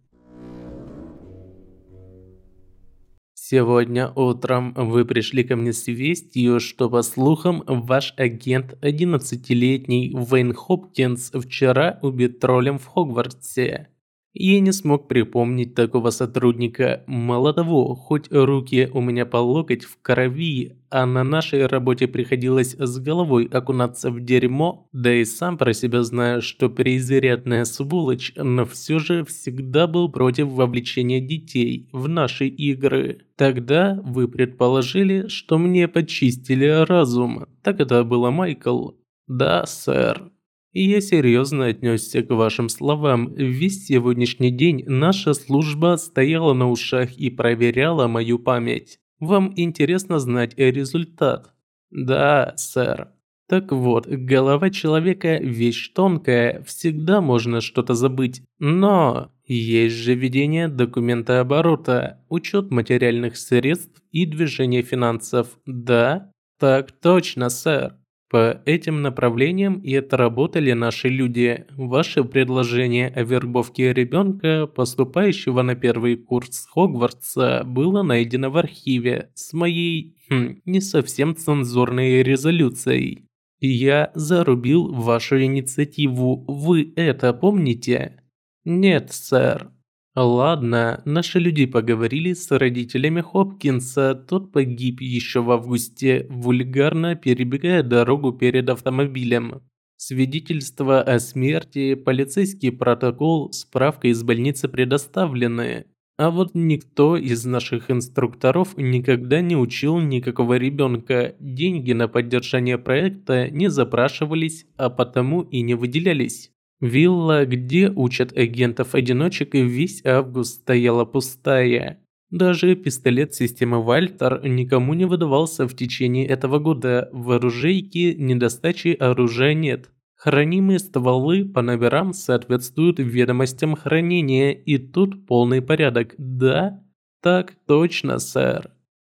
Сегодня утром вы пришли ко мне с вестью, что, по слухам, ваш агент 11-летний Вейн Хопкинс вчера убит троллем в Хогвартсе. Я не смог припомнить такого сотрудника. Мало того, хоть руки у меня по локоть в крови, а на нашей работе приходилось с головой окунаться в дерьмо, да и сам про себя знаю, что преизрядная сволочь, но все же всегда был против вовлечения детей в наши игры. Тогда вы предположили, что мне почистили разум. Так это было, Майкл? Да, сэр. Я серьезно отнесся к вашим словам. Весь сегодняшний день наша служба стояла на ушах и проверяла мою память. Вам интересно знать результат? Да, сэр. Так вот, голова человека – вещь тонкая, всегда можно что-то забыть. Но есть же ведение документа оборота, учет материальных средств и движение финансов. Да? Так точно, сэр. По этим направлениям и отработали наши люди. Ваше предложение о вербовке ребенка, поступающего на первый курс Хогвартса, было найдено в архиве с моей, хм, не совсем цензурной резолюцией. Я зарубил вашу инициативу. Вы это помните? Нет, сэр. Ладно, наши люди поговорили с родителями Хопкинса, тот погиб еще в августе, вульгарно перебегая дорогу перед автомобилем. Свидетельства о смерти, полицейский протокол, справка из больницы предоставлены. А вот никто из наших инструкторов никогда не учил никакого ребенка. Деньги на поддержание проекта не запрашивались, а потому и не выделялись. Вилла, где учат агентов-одиночек, весь август стояла пустая. Даже пистолет системы Вальтер никому не выдавался в течение этого года. В оружейке недостачи оружия нет. Хранимые стволы по номерам соответствуют ведомостям хранения, и тут полный порядок. Да? Так точно, сэр.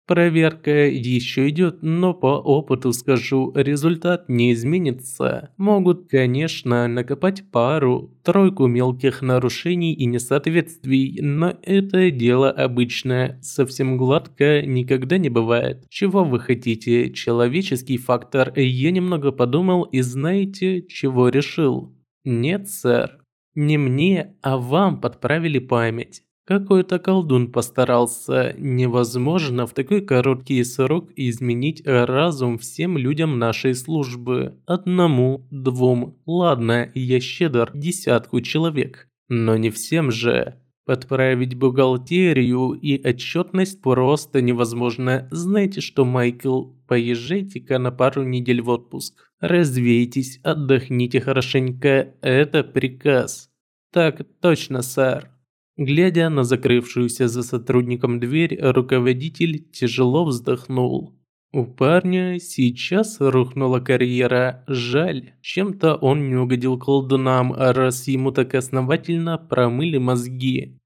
Проверка еще идет, но по опыту скажу, результат не изменится. Могут, конечно, накопать пару, тройку мелких нарушений и несоответствий, но это дело обычное, совсем гладко никогда не бывает. Чего вы хотите? Человеческий фактор. Я немного подумал и знаете, чего решил? Нет, сэр. Не мне, а вам подправили память. Какой-то колдун постарался. Невозможно в такой короткий срок изменить разум всем людям нашей службы. Одному, двум, ладно, я щедр, десятку человек. Но не всем же. Подправить бухгалтерию и отчетность просто невозможно. Знаете что, Майкл, поезжайте-ка на пару недель в отпуск. Развейтесь, отдохните хорошенько, это приказ. Так точно, сэр. Глядя на закрывшуюся за сотрудником дверь, руководитель тяжело вздохнул. У парня сейчас рухнула карьера. Жаль, чем-то он не угодил колдунам, раз ему так основательно промыли мозги.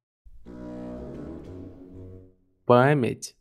Память.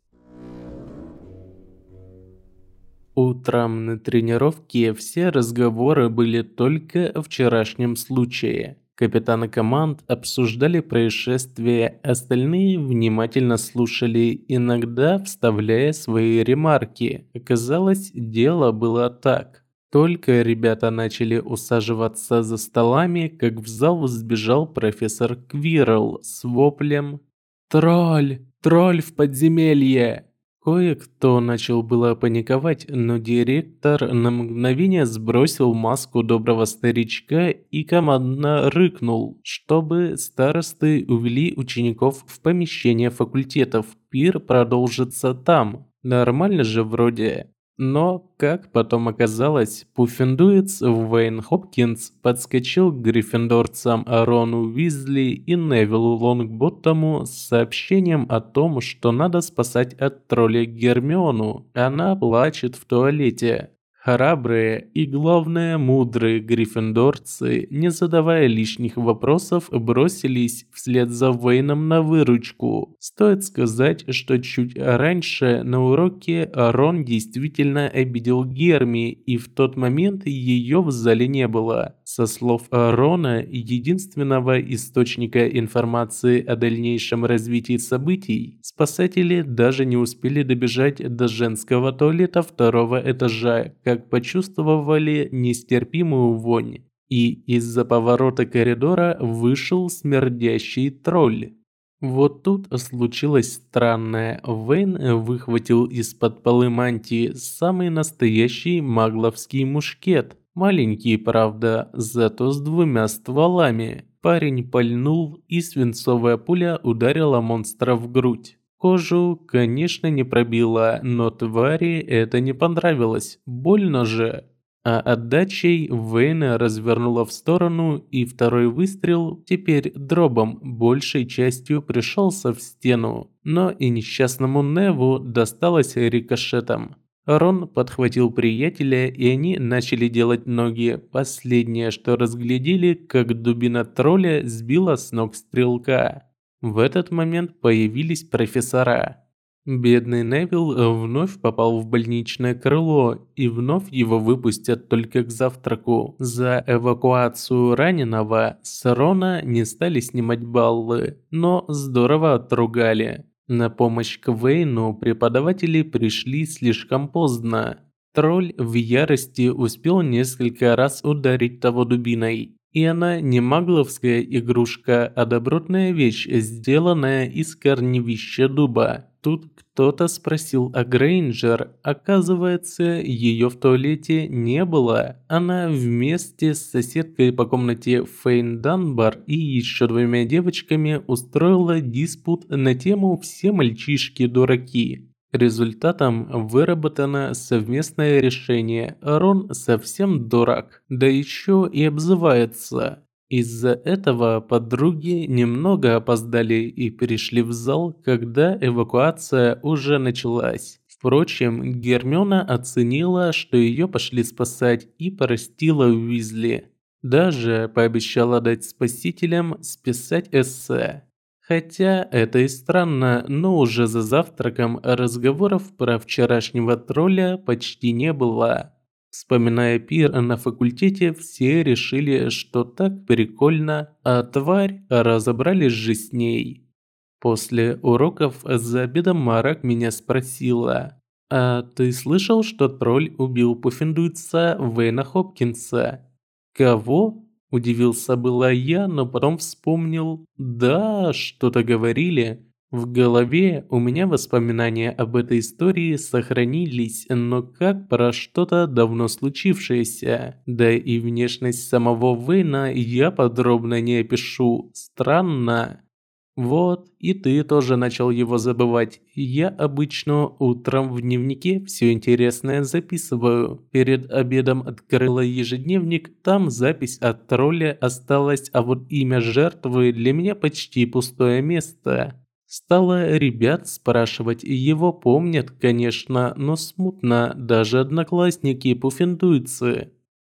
Утром на тренировке все разговоры были только о вчерашнем случае. Капитаны команд обсуждали происшествие, остальные внимательно слушали, иногда вставляя свои ремарки. Оказалось, дело было так. Только ребята начали усаживаться за столами, как в зал сбежал профессор Квирл с воплем «Тролль! Тролль в подземелье!» Кое-кто начал было паниковать, но директор на мгновение сбросил маску доброго старичка и командно рыкнул, чтобы старосты увели учеников в помещение факультетов. Пир продолжится там. Нормально же вроде. Но, как потом оказалось, Пуффендуец Уэйн Хопкинс подскочил к гриффиндорцам Рону Уизли и Невилу Лонгботтому с сообщением о том, что надо спасать от тролля Гермиону. Она плачет в туалете. Храбрые и, главное, мудрые гриффиндорцы, не задавая лишних вопросов, бросились вслед за Вейном на выручку. Стоит сказать, что чуть раньше на уроке Рон действительно обидел Герми, и в тот момент ее в зале не было. Со слов Рона, единственного источника информации о дальнейшем развитии событий, спасатели даже не успели добежать до женского туалета второго этажа, как почувствовали нестерпимую вонь. И из-за поворота коридора вышел смердящий тролль. Вот тут случилось странное. Вейн выхватил из-под полы мантии самый настоящий магловский мушкет. Маленький, правда, зато с двумя стволами. Парень пальнул, и свинцовая пуля ударила монстра в грудь. Кожу, конечно, не пробила, но твари это не понравилось. Больно же. А отдачей Вейна развернула в сторону, и второй выстрел, теперь дробом, большей частью пришелся в стену. Но и несчастному Неву досталось рикошетом. Рон подхватил приятеля, и они начали делать ноги. Последнее, что разглядели, как дубина тролля сбила с ног стрелка. В этот момент появились профессора. Бедный Невил вновь попал в больничное крыло, и вновь его выпустят только к завтраку. За эвакуацию раненого с Рона не стали снимать баллы, но здорово отругали. На помощь Квейну преподаватели пришли слишком поздно. Тролль в ярости успел несколько раз ударить того дубиной. И она не магловская игрушка, а добротная вещь, сделанная из корневища дуба. Тут кто-то спросил о Грейнджер. Оказывается, ее в туалете не было. Она вместе с соседкой по комнате Фейн Данбар и еще двумя девочками устроила диспут на тему «Все мальчишки дураки». Результатом выработано совместное решение. Рон совсем дурак, да еще и обзывается. Из-за этого подруги немного опоздали и перешли в зал, когда эвакуация уже началась. Впрочем, Гермиона оценила, что ее пошли спасать и простила Уизли. Даже пообещала дать спасителям списать эссе. Хотя это и странно, но уже за завтраком разговоров про вчерашнего тролля почти не было. Вспоминая пир на факультете, все решили, что так прикольно, а тварь разобрались же с ней. После уроков за обедом Марак меня спросила, «А ты слышал, что тролль убил пуффендуйца Вейна Хопкинса?» «Кого?» – удивился была я, но потом вспомнил, «Да, что-то говорили». В голове у меня воспоминания об этой истории сохранились, но как про что-то давно случившееся. Да и внешность самого Вейна я подробно не опишу. Странно. Вот, и ты тоже начал его забывать. Я обычно утром в дневнике все интересное записываю. Перед обедом открыла ежедневник, там запись от тролля осталась, а вот имя жертвы для меня почти пустое место. Стала ребят спрашивать, его помнят, конечно, но смутно, даже одноклассники пуффендуйцы.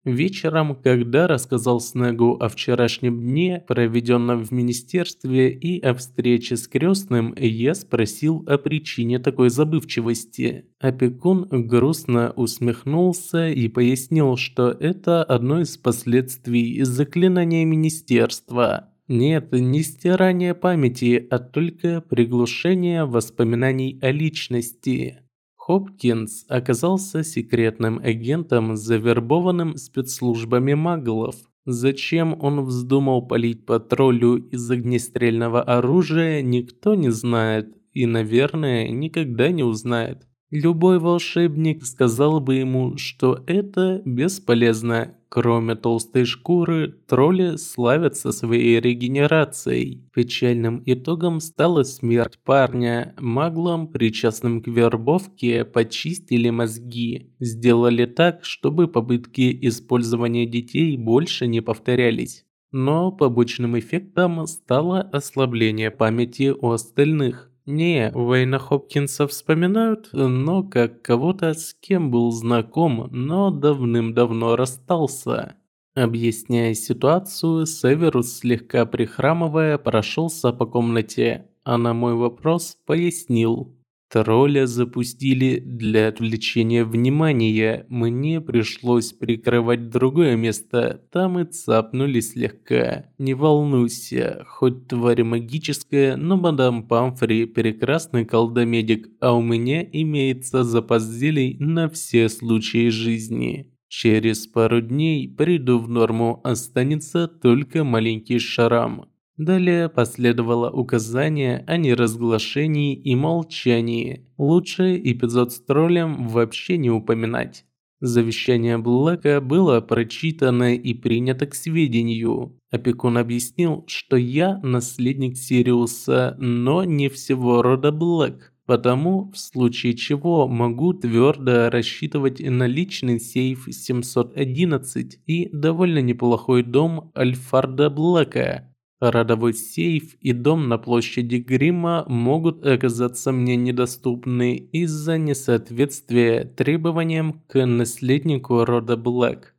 Вечером, когда рассказал Снегу о вчерашнем дне, проведенном в министерстве, и о встрече с крестным, я спросил о причине такой забывчивости. Опекун грустно усмехнулся и пояснил, что это одно из последствий заклинания министерства. Нет, не стирание памяти, а только приглушение воспоминаний о личности. Хопкинс оказался секретным агентом, завербованным спецслужбами маглов. Зачем он вздумал палить по троллю из огнестрельного оружия, никто не знает и, наверное, никогда не узнает. Любой волшебник сказал бы ему, что это бесполезно. Кроме толстой шкуры, тролли славятся своей регенерацией. Печальным итогом стала смерть парня. Маглам, причастным к вербовке, почистили мозги. Сделали так, чтобы попытки использования детей больше не повторялись. Но побочным эффектом стало ослабление памяти у остальных. Не, Уэйна Хопкинса вспоминают, но как кого-то, с кем был знаком, но давным-давно расстался. Объясняя ситуацию, Северус, слегка прихрамывая, прошелся по комнате, а на мой вопрос пояснил. Тролля запустили для отвлечения внимания. Мне пришлось прикрывать другое место. Там и цапнули слегка. Не волнуйся, хоть тварь магическая, но мадам Памфри прекрасный колдомедик, а у меня имеется запас зелий на все случаи жизни. Через пару дней приду в норму, останется только маленький шрам. Далее последовало указание о неразглашении и молчании. Лучше эпизод с троллем вообще не упоминать. Завещание Блэка было прочитано и принято к сведению. Опекун объяснил, что я наследник Сириуса, но не всего рода Блэк. Потому, в случае чего, могу твердо рассчитывать на личный сейф 711 и довольно неплохой дом Альфарда Блэка. Родовой сейф и дом на площади Грима могут оказаться мне недоступны из-за несоответствия требованиям к наследнику рода Блэк.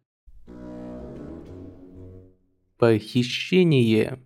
Похищение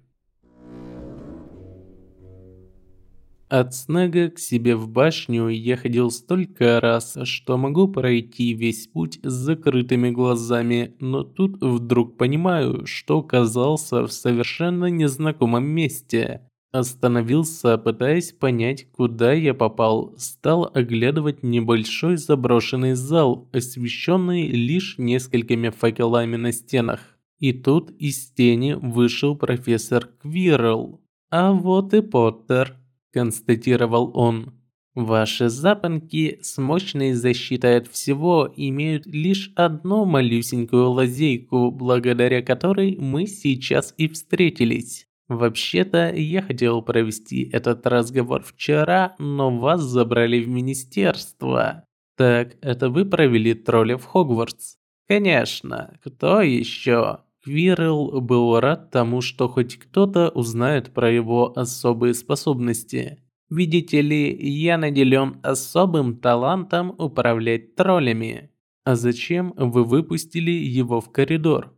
От Снега к себе в башню я ходил столько раз, что могу пройти весь путь с закрытыми глазами, но тут вдруг понимаю, что оказался в совершенно незнакомом месте. Остановился, пытаясь понять, куда я попал, стал оглядывать небольшой заброшенный зал, освещенный лишь несколькими факелами на стенах. И тут из тени вышел профессор Квирл. А вот и Поттер констатировал он. Ваши запонки с мощной защитой от всего имеют лишь одну малюсенькую лазейку, благодаря которой мы сейчас и встретились. Вообще-то, я хотел провести этот разговор вчера, но вас забрали в министерство. Так, это вы провели тролля в Хогвартс? Конечно, кто еще? Квирл был рад тому, что хоть кто-то узнает про его особые способности. Видите ли, я наделен особым талантом управлять троллями. А зачем вы выпустили его в коридор?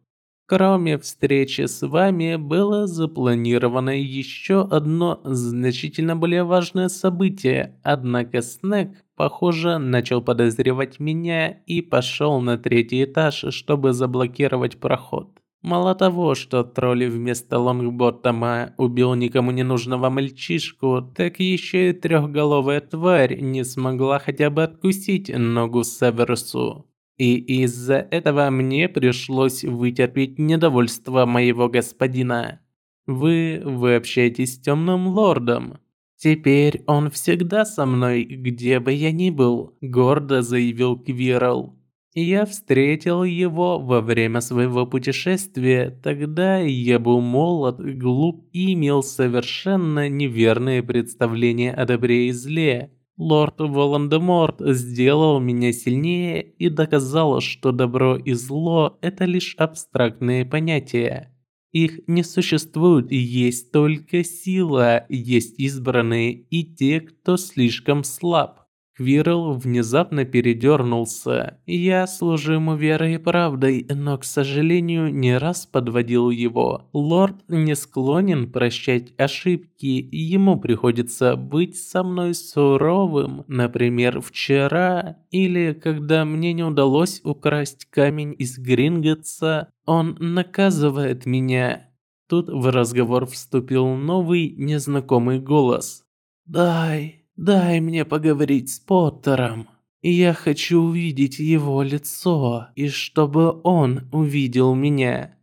Кроме встречи с вами, было запланировано еще одно значительно более важное событие, однако Снег, похоже, начал подозревать меня и пошел на третий этаж, чтобы заблокировать проход. Мало того, что тролли вместо Лонгботтома убил никому не нужного мальчишку, так еще и трехголовая тварь не смогла хотя бы откусить ногу Северусу. И из-за этого мне пришлось вытерпеть недовольство моего господина. Вы, вы общаетесь с темным лордом. Теперь он всегда со мной, где бы я ни был, гордо заявил Квирл. Я встретил его во время своего путешествия. Тогда я был молод, глуп и имел совершенно неверные представления о добре и зле. Лорд Волан-де-Морт сделал меня сильнее и доказал, что добро и зло – это лишь абстрактные понятия. Их не существует, есть только сила, есть избранные и те, кто слишком слаб. Квирл внезапно передернулся. Я служу ему верой и правдой, но, к сожалению, не раз подводил его. Лорд не склонен прощать ошибки, ему приходится быть со мной суровым. Например, вчера, или когда мне не удалось украсть камень из Гринготса, он наказывает меня. Тут в разговор вступил новый незнакомый голос. «Дай, Дай мне поговорить с Поттером. Я хочу увидеть его лицо, и чтобы он увидел меня.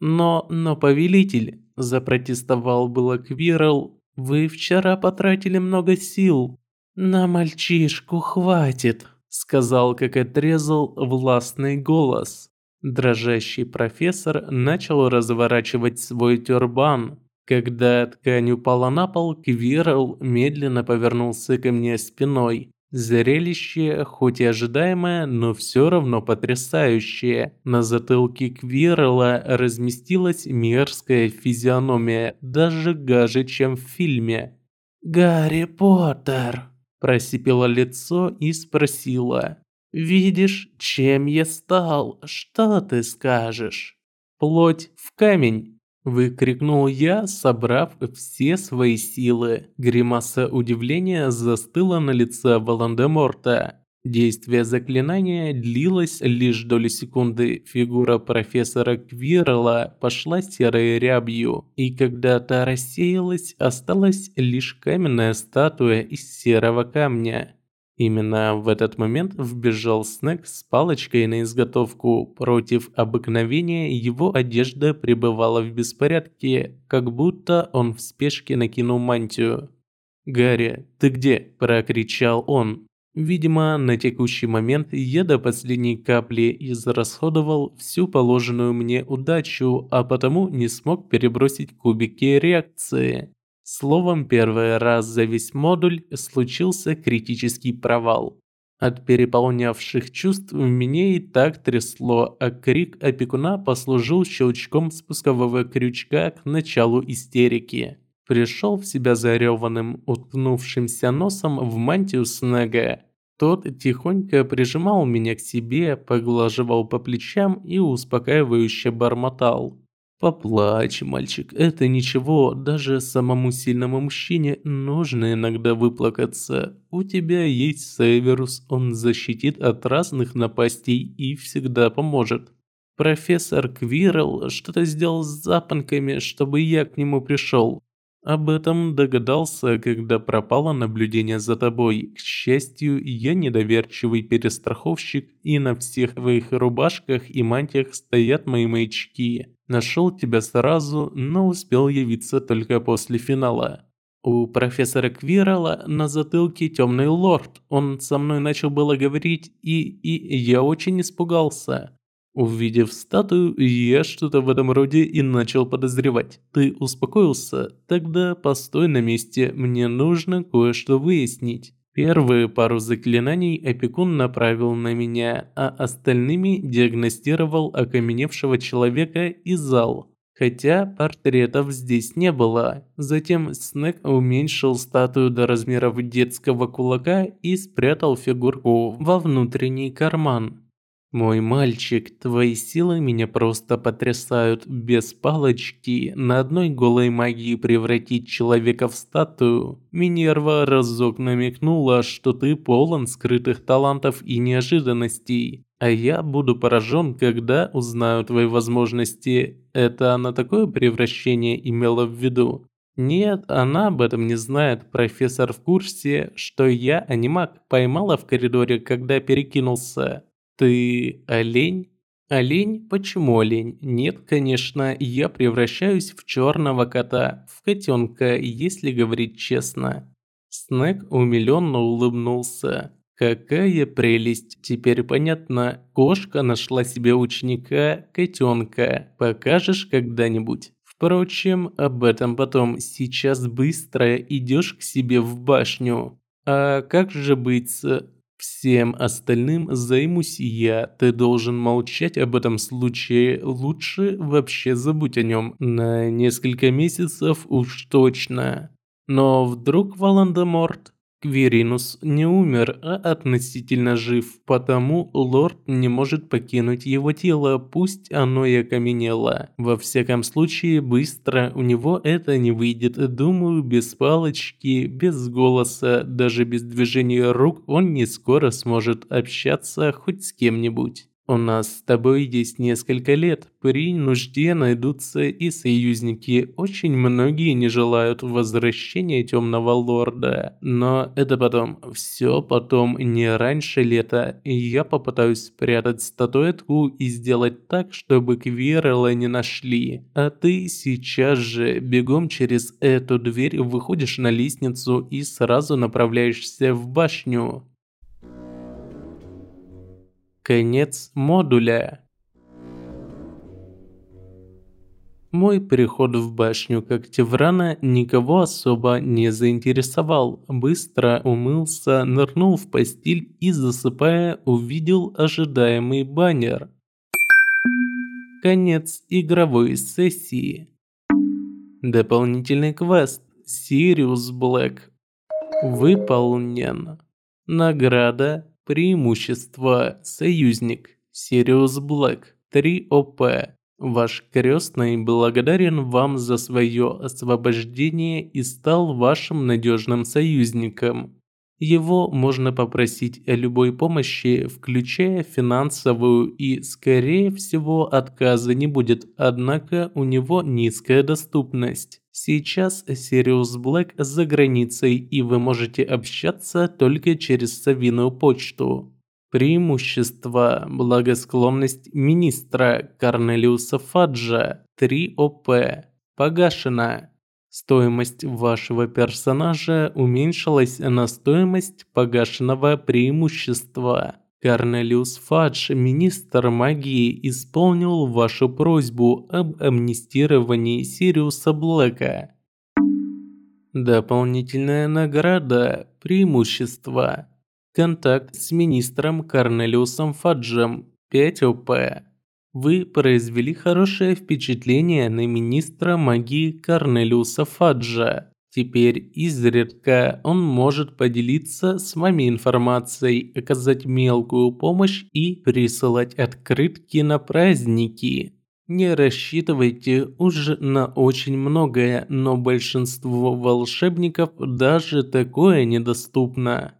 Но, но, повелитель, запротестовал было Квирл, вы вчера потратили много сил. На мальчишку хватит, сказал, как отрезал властный голос. Дрожащий профессор начал разворачивать свой тюрбан, когда ткань упала на пол, Квирл медленно повернулся ко мне спиной. Зрелище, хоть и ожидаемое, но все равно потрясающее. На затылке Квирла разместилась мерзкая физиономия, даже гаже, чем в фильме. «Гарри Поттер!» – просипело лицо и спросила. «Видишь, чем я стал? Что ты скажешь?» «Плоть в камень!» Выкрикнул я, собрав все свои силы. Гримаса удивления застыла на лице Волан-де-Морта. Действие заклинания длилось лишь доли секунды. Фигура профессора Квирла пошла серой рябью, и когда та рассеялась, осталась лишь каменная статуя из серого камня. Именно в этот момент вбежал Снег с палочкой на изготовку. Против обыкновения его одежда пребывала в беспорядке, как будто он в спешке накинул мантию. «Гарри, ты где?» – прокричал он. Видимо, на текущий момент я до последней капли израсходовал всю положенную мне удачу, а потому не смог перебросить кубики реакции. Словом, первый раз за весь модуль случился критический провал. От переполнявших чувств меня и так трясло, а крик опекуна послужил щелчком спускового крючка к началу истерики. Пришел в себя зареванным, уткнувшимся носом в мантию Снега. Тот тихонько прижимал меня к себе, поглаживал по плечам и успокаивающе бормотал. Поплачь, мальчик, это ничего, даже самому сильному мужчине нужно иногда выплакаться. У тебя есть Северус, он защитит от разных напастей и всегда поможет. Профессор Квирл что-то сделал с запонками, чтобы я к нему пришел. Об этом догадался, когда пропало наблюдение за тобой. К счастью, я недоверчивый перестраховщик, и на всех твоих рубашках и мантиях стоят мои маячки. Нашел тебя сразу, но успел явиться только после финала. У профессора Квирала на затылке темный лорд. Он со мной начал было говорить, и, и я очень испугался. Увидев статую, я что-то в этом роде и начал подозревать. Ты успокоился? Тогда постой на месте, мне нужно кое-что выяснить. Первые пару заклинаний опекун направил на меня, а остальными диагностировал окаменевшего человека и зал. Хотя портретов здесь не было. Затем Снег уменьшил статую до размеров детского кулака и спрятал фигурку во внутренний карман. Мой мальчик, твои силы меня просто потрясают. Без палочки на одной голой магии превратить человека в статую. Минерва разок намекнула, что ты полон скрытых талантов и неожиданностей. А я буду поражен, когда узнаю твои возможности. Это она такое превращение имела в виду? Нет, она об этом не знает. Профессор в курсе, что я анимак поймала в коридоре, когда перекинулся. Ты олень? Олень? Почему олень? Нет, конечно, я превращаюсь в черного кота, в котенка, если говорить честно. Снег умиленно улыбнулся. Какая прелесть, теперь понятно. Кошка нашла себе ученика, котенка. Покажешь когда-нибудь? Впрочем, об этом потом. Сейчас быстро идешь к себе в башню. А как же быть с... Всем остальным займусь я. Ты должен молчать об этом случае. Лучше вообще забудь о нем. На несколько месяцев уж точно. Но вдруг Волан-де-Морт Кверинус не умер, а относительно жив, потому лорд не может покинуть его тело, пусть оно и окаменело. Во всяком случае, быстро у него это не выйдет. Думаю, без палочки, без голоса, даже без движения рук он не скоро сможет общаться хоть с кем-нибудь. У нас с тобой есть несколько лет. При нужде найдутся и союзники. Очень многие не желают возвращения Темного Лорда. Но это потом. Все потом, не раньше лета. Я попытаюсь спрятать статуэтку и сделать так, чтобы Квирла не нашли. А ты сейчас же бегом через эту дверь выходишь на лестницу и сразу направляешься в башню. Конец модуля. Мой приход в башню Когтеврана никого особо не заинтересовал. Быстро умылся, нырнул в постель и, засыпая, увидел ожидаемый баннер. Конец игровой сессии. Дополнительный квест Сириус Блэк. Выполнен. Награда Преимущество. Союзник. Сириус Блэк. 3 ОП. Ваш крестный благодарен вам за свое освобождение и стал вашим надежным союзником. Его можно попросить о любой помощи, включая финансовую, и, скорее всего, отказа не будет, однако у него низкая доступность. Сейчас Сириус Блэк за границей, и вы можете общаться только через Савиную почту. Преимущество – благосклонность министра Корнелиуса Фаджа, 3 ОП, погашена. Стоимость вашего персонажа уменьшилась на стоимость погашенного преимущества. Корнелиус Фадж, министр магии, исполнил вашу просьбу об амнистировании Сириуса Блэка. Дополнительная награда – преимущество. Контакт с министром Корнелиусом Фаджем – 5 ОП. Вы произвели хорошее впечатление на министра магии Корнелиуса Фаджа. Теперь изредка он может поделиться с вами информацией, оказать мелкую помощь и присылать открытки на праздники. Не рассчитывайте уже на очень многое, но большинству волшебников даже такое недоступно.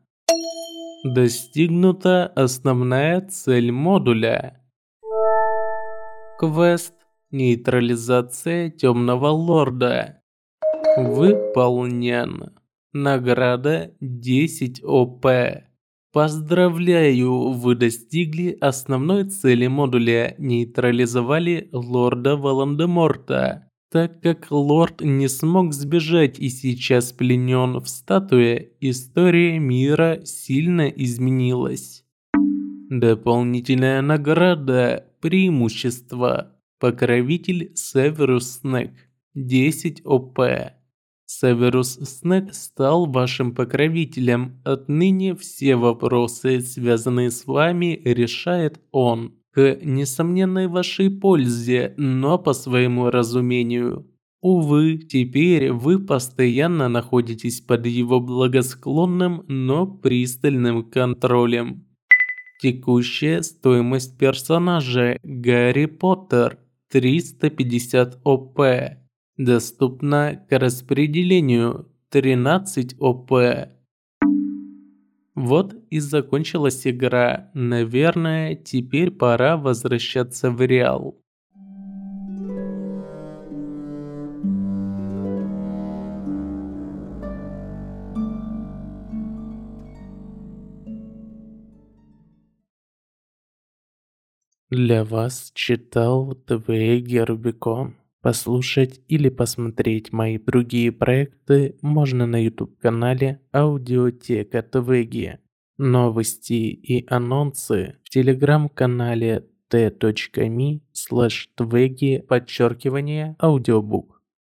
Достигнута основная цель модуля. Квест «Нейтрализация темного лорда». Выполнен. Награда 10 ОП. Поздравляю, вы достигли основной цели модуля, нейтрализовали лорда Волан-де-Морта. Так как лорд не смог сбежать и сейчас пленен в статуе, история мира сильно изменилась. Дополнительная награда Преимущества. Покровитель Северус Снег. 10 ОП. Северус Снег стал вашим покровителем. Отныне все вопросы, связанные с вами, решает он. К несомненной вашей пользе, но по своему разумению. Увы, теперь вы постоянно находитесь под его благосклонным, но пристальным контролем. Текущая стоимость персонажа Гарри Поттер 350 ОП. Доступна к распределению 13 ОП. Вот и закончилась игра. Наверное, теперь пора возвращаться в Реал. Для вас читал Твеги Рубикон. Послушать или посмотреть мои другие проекты можно на YouTube-канале Аудиотека Твеги. Новости и анонсы в телеграм-канале t.me slash твеги подчеркивание аудиобук.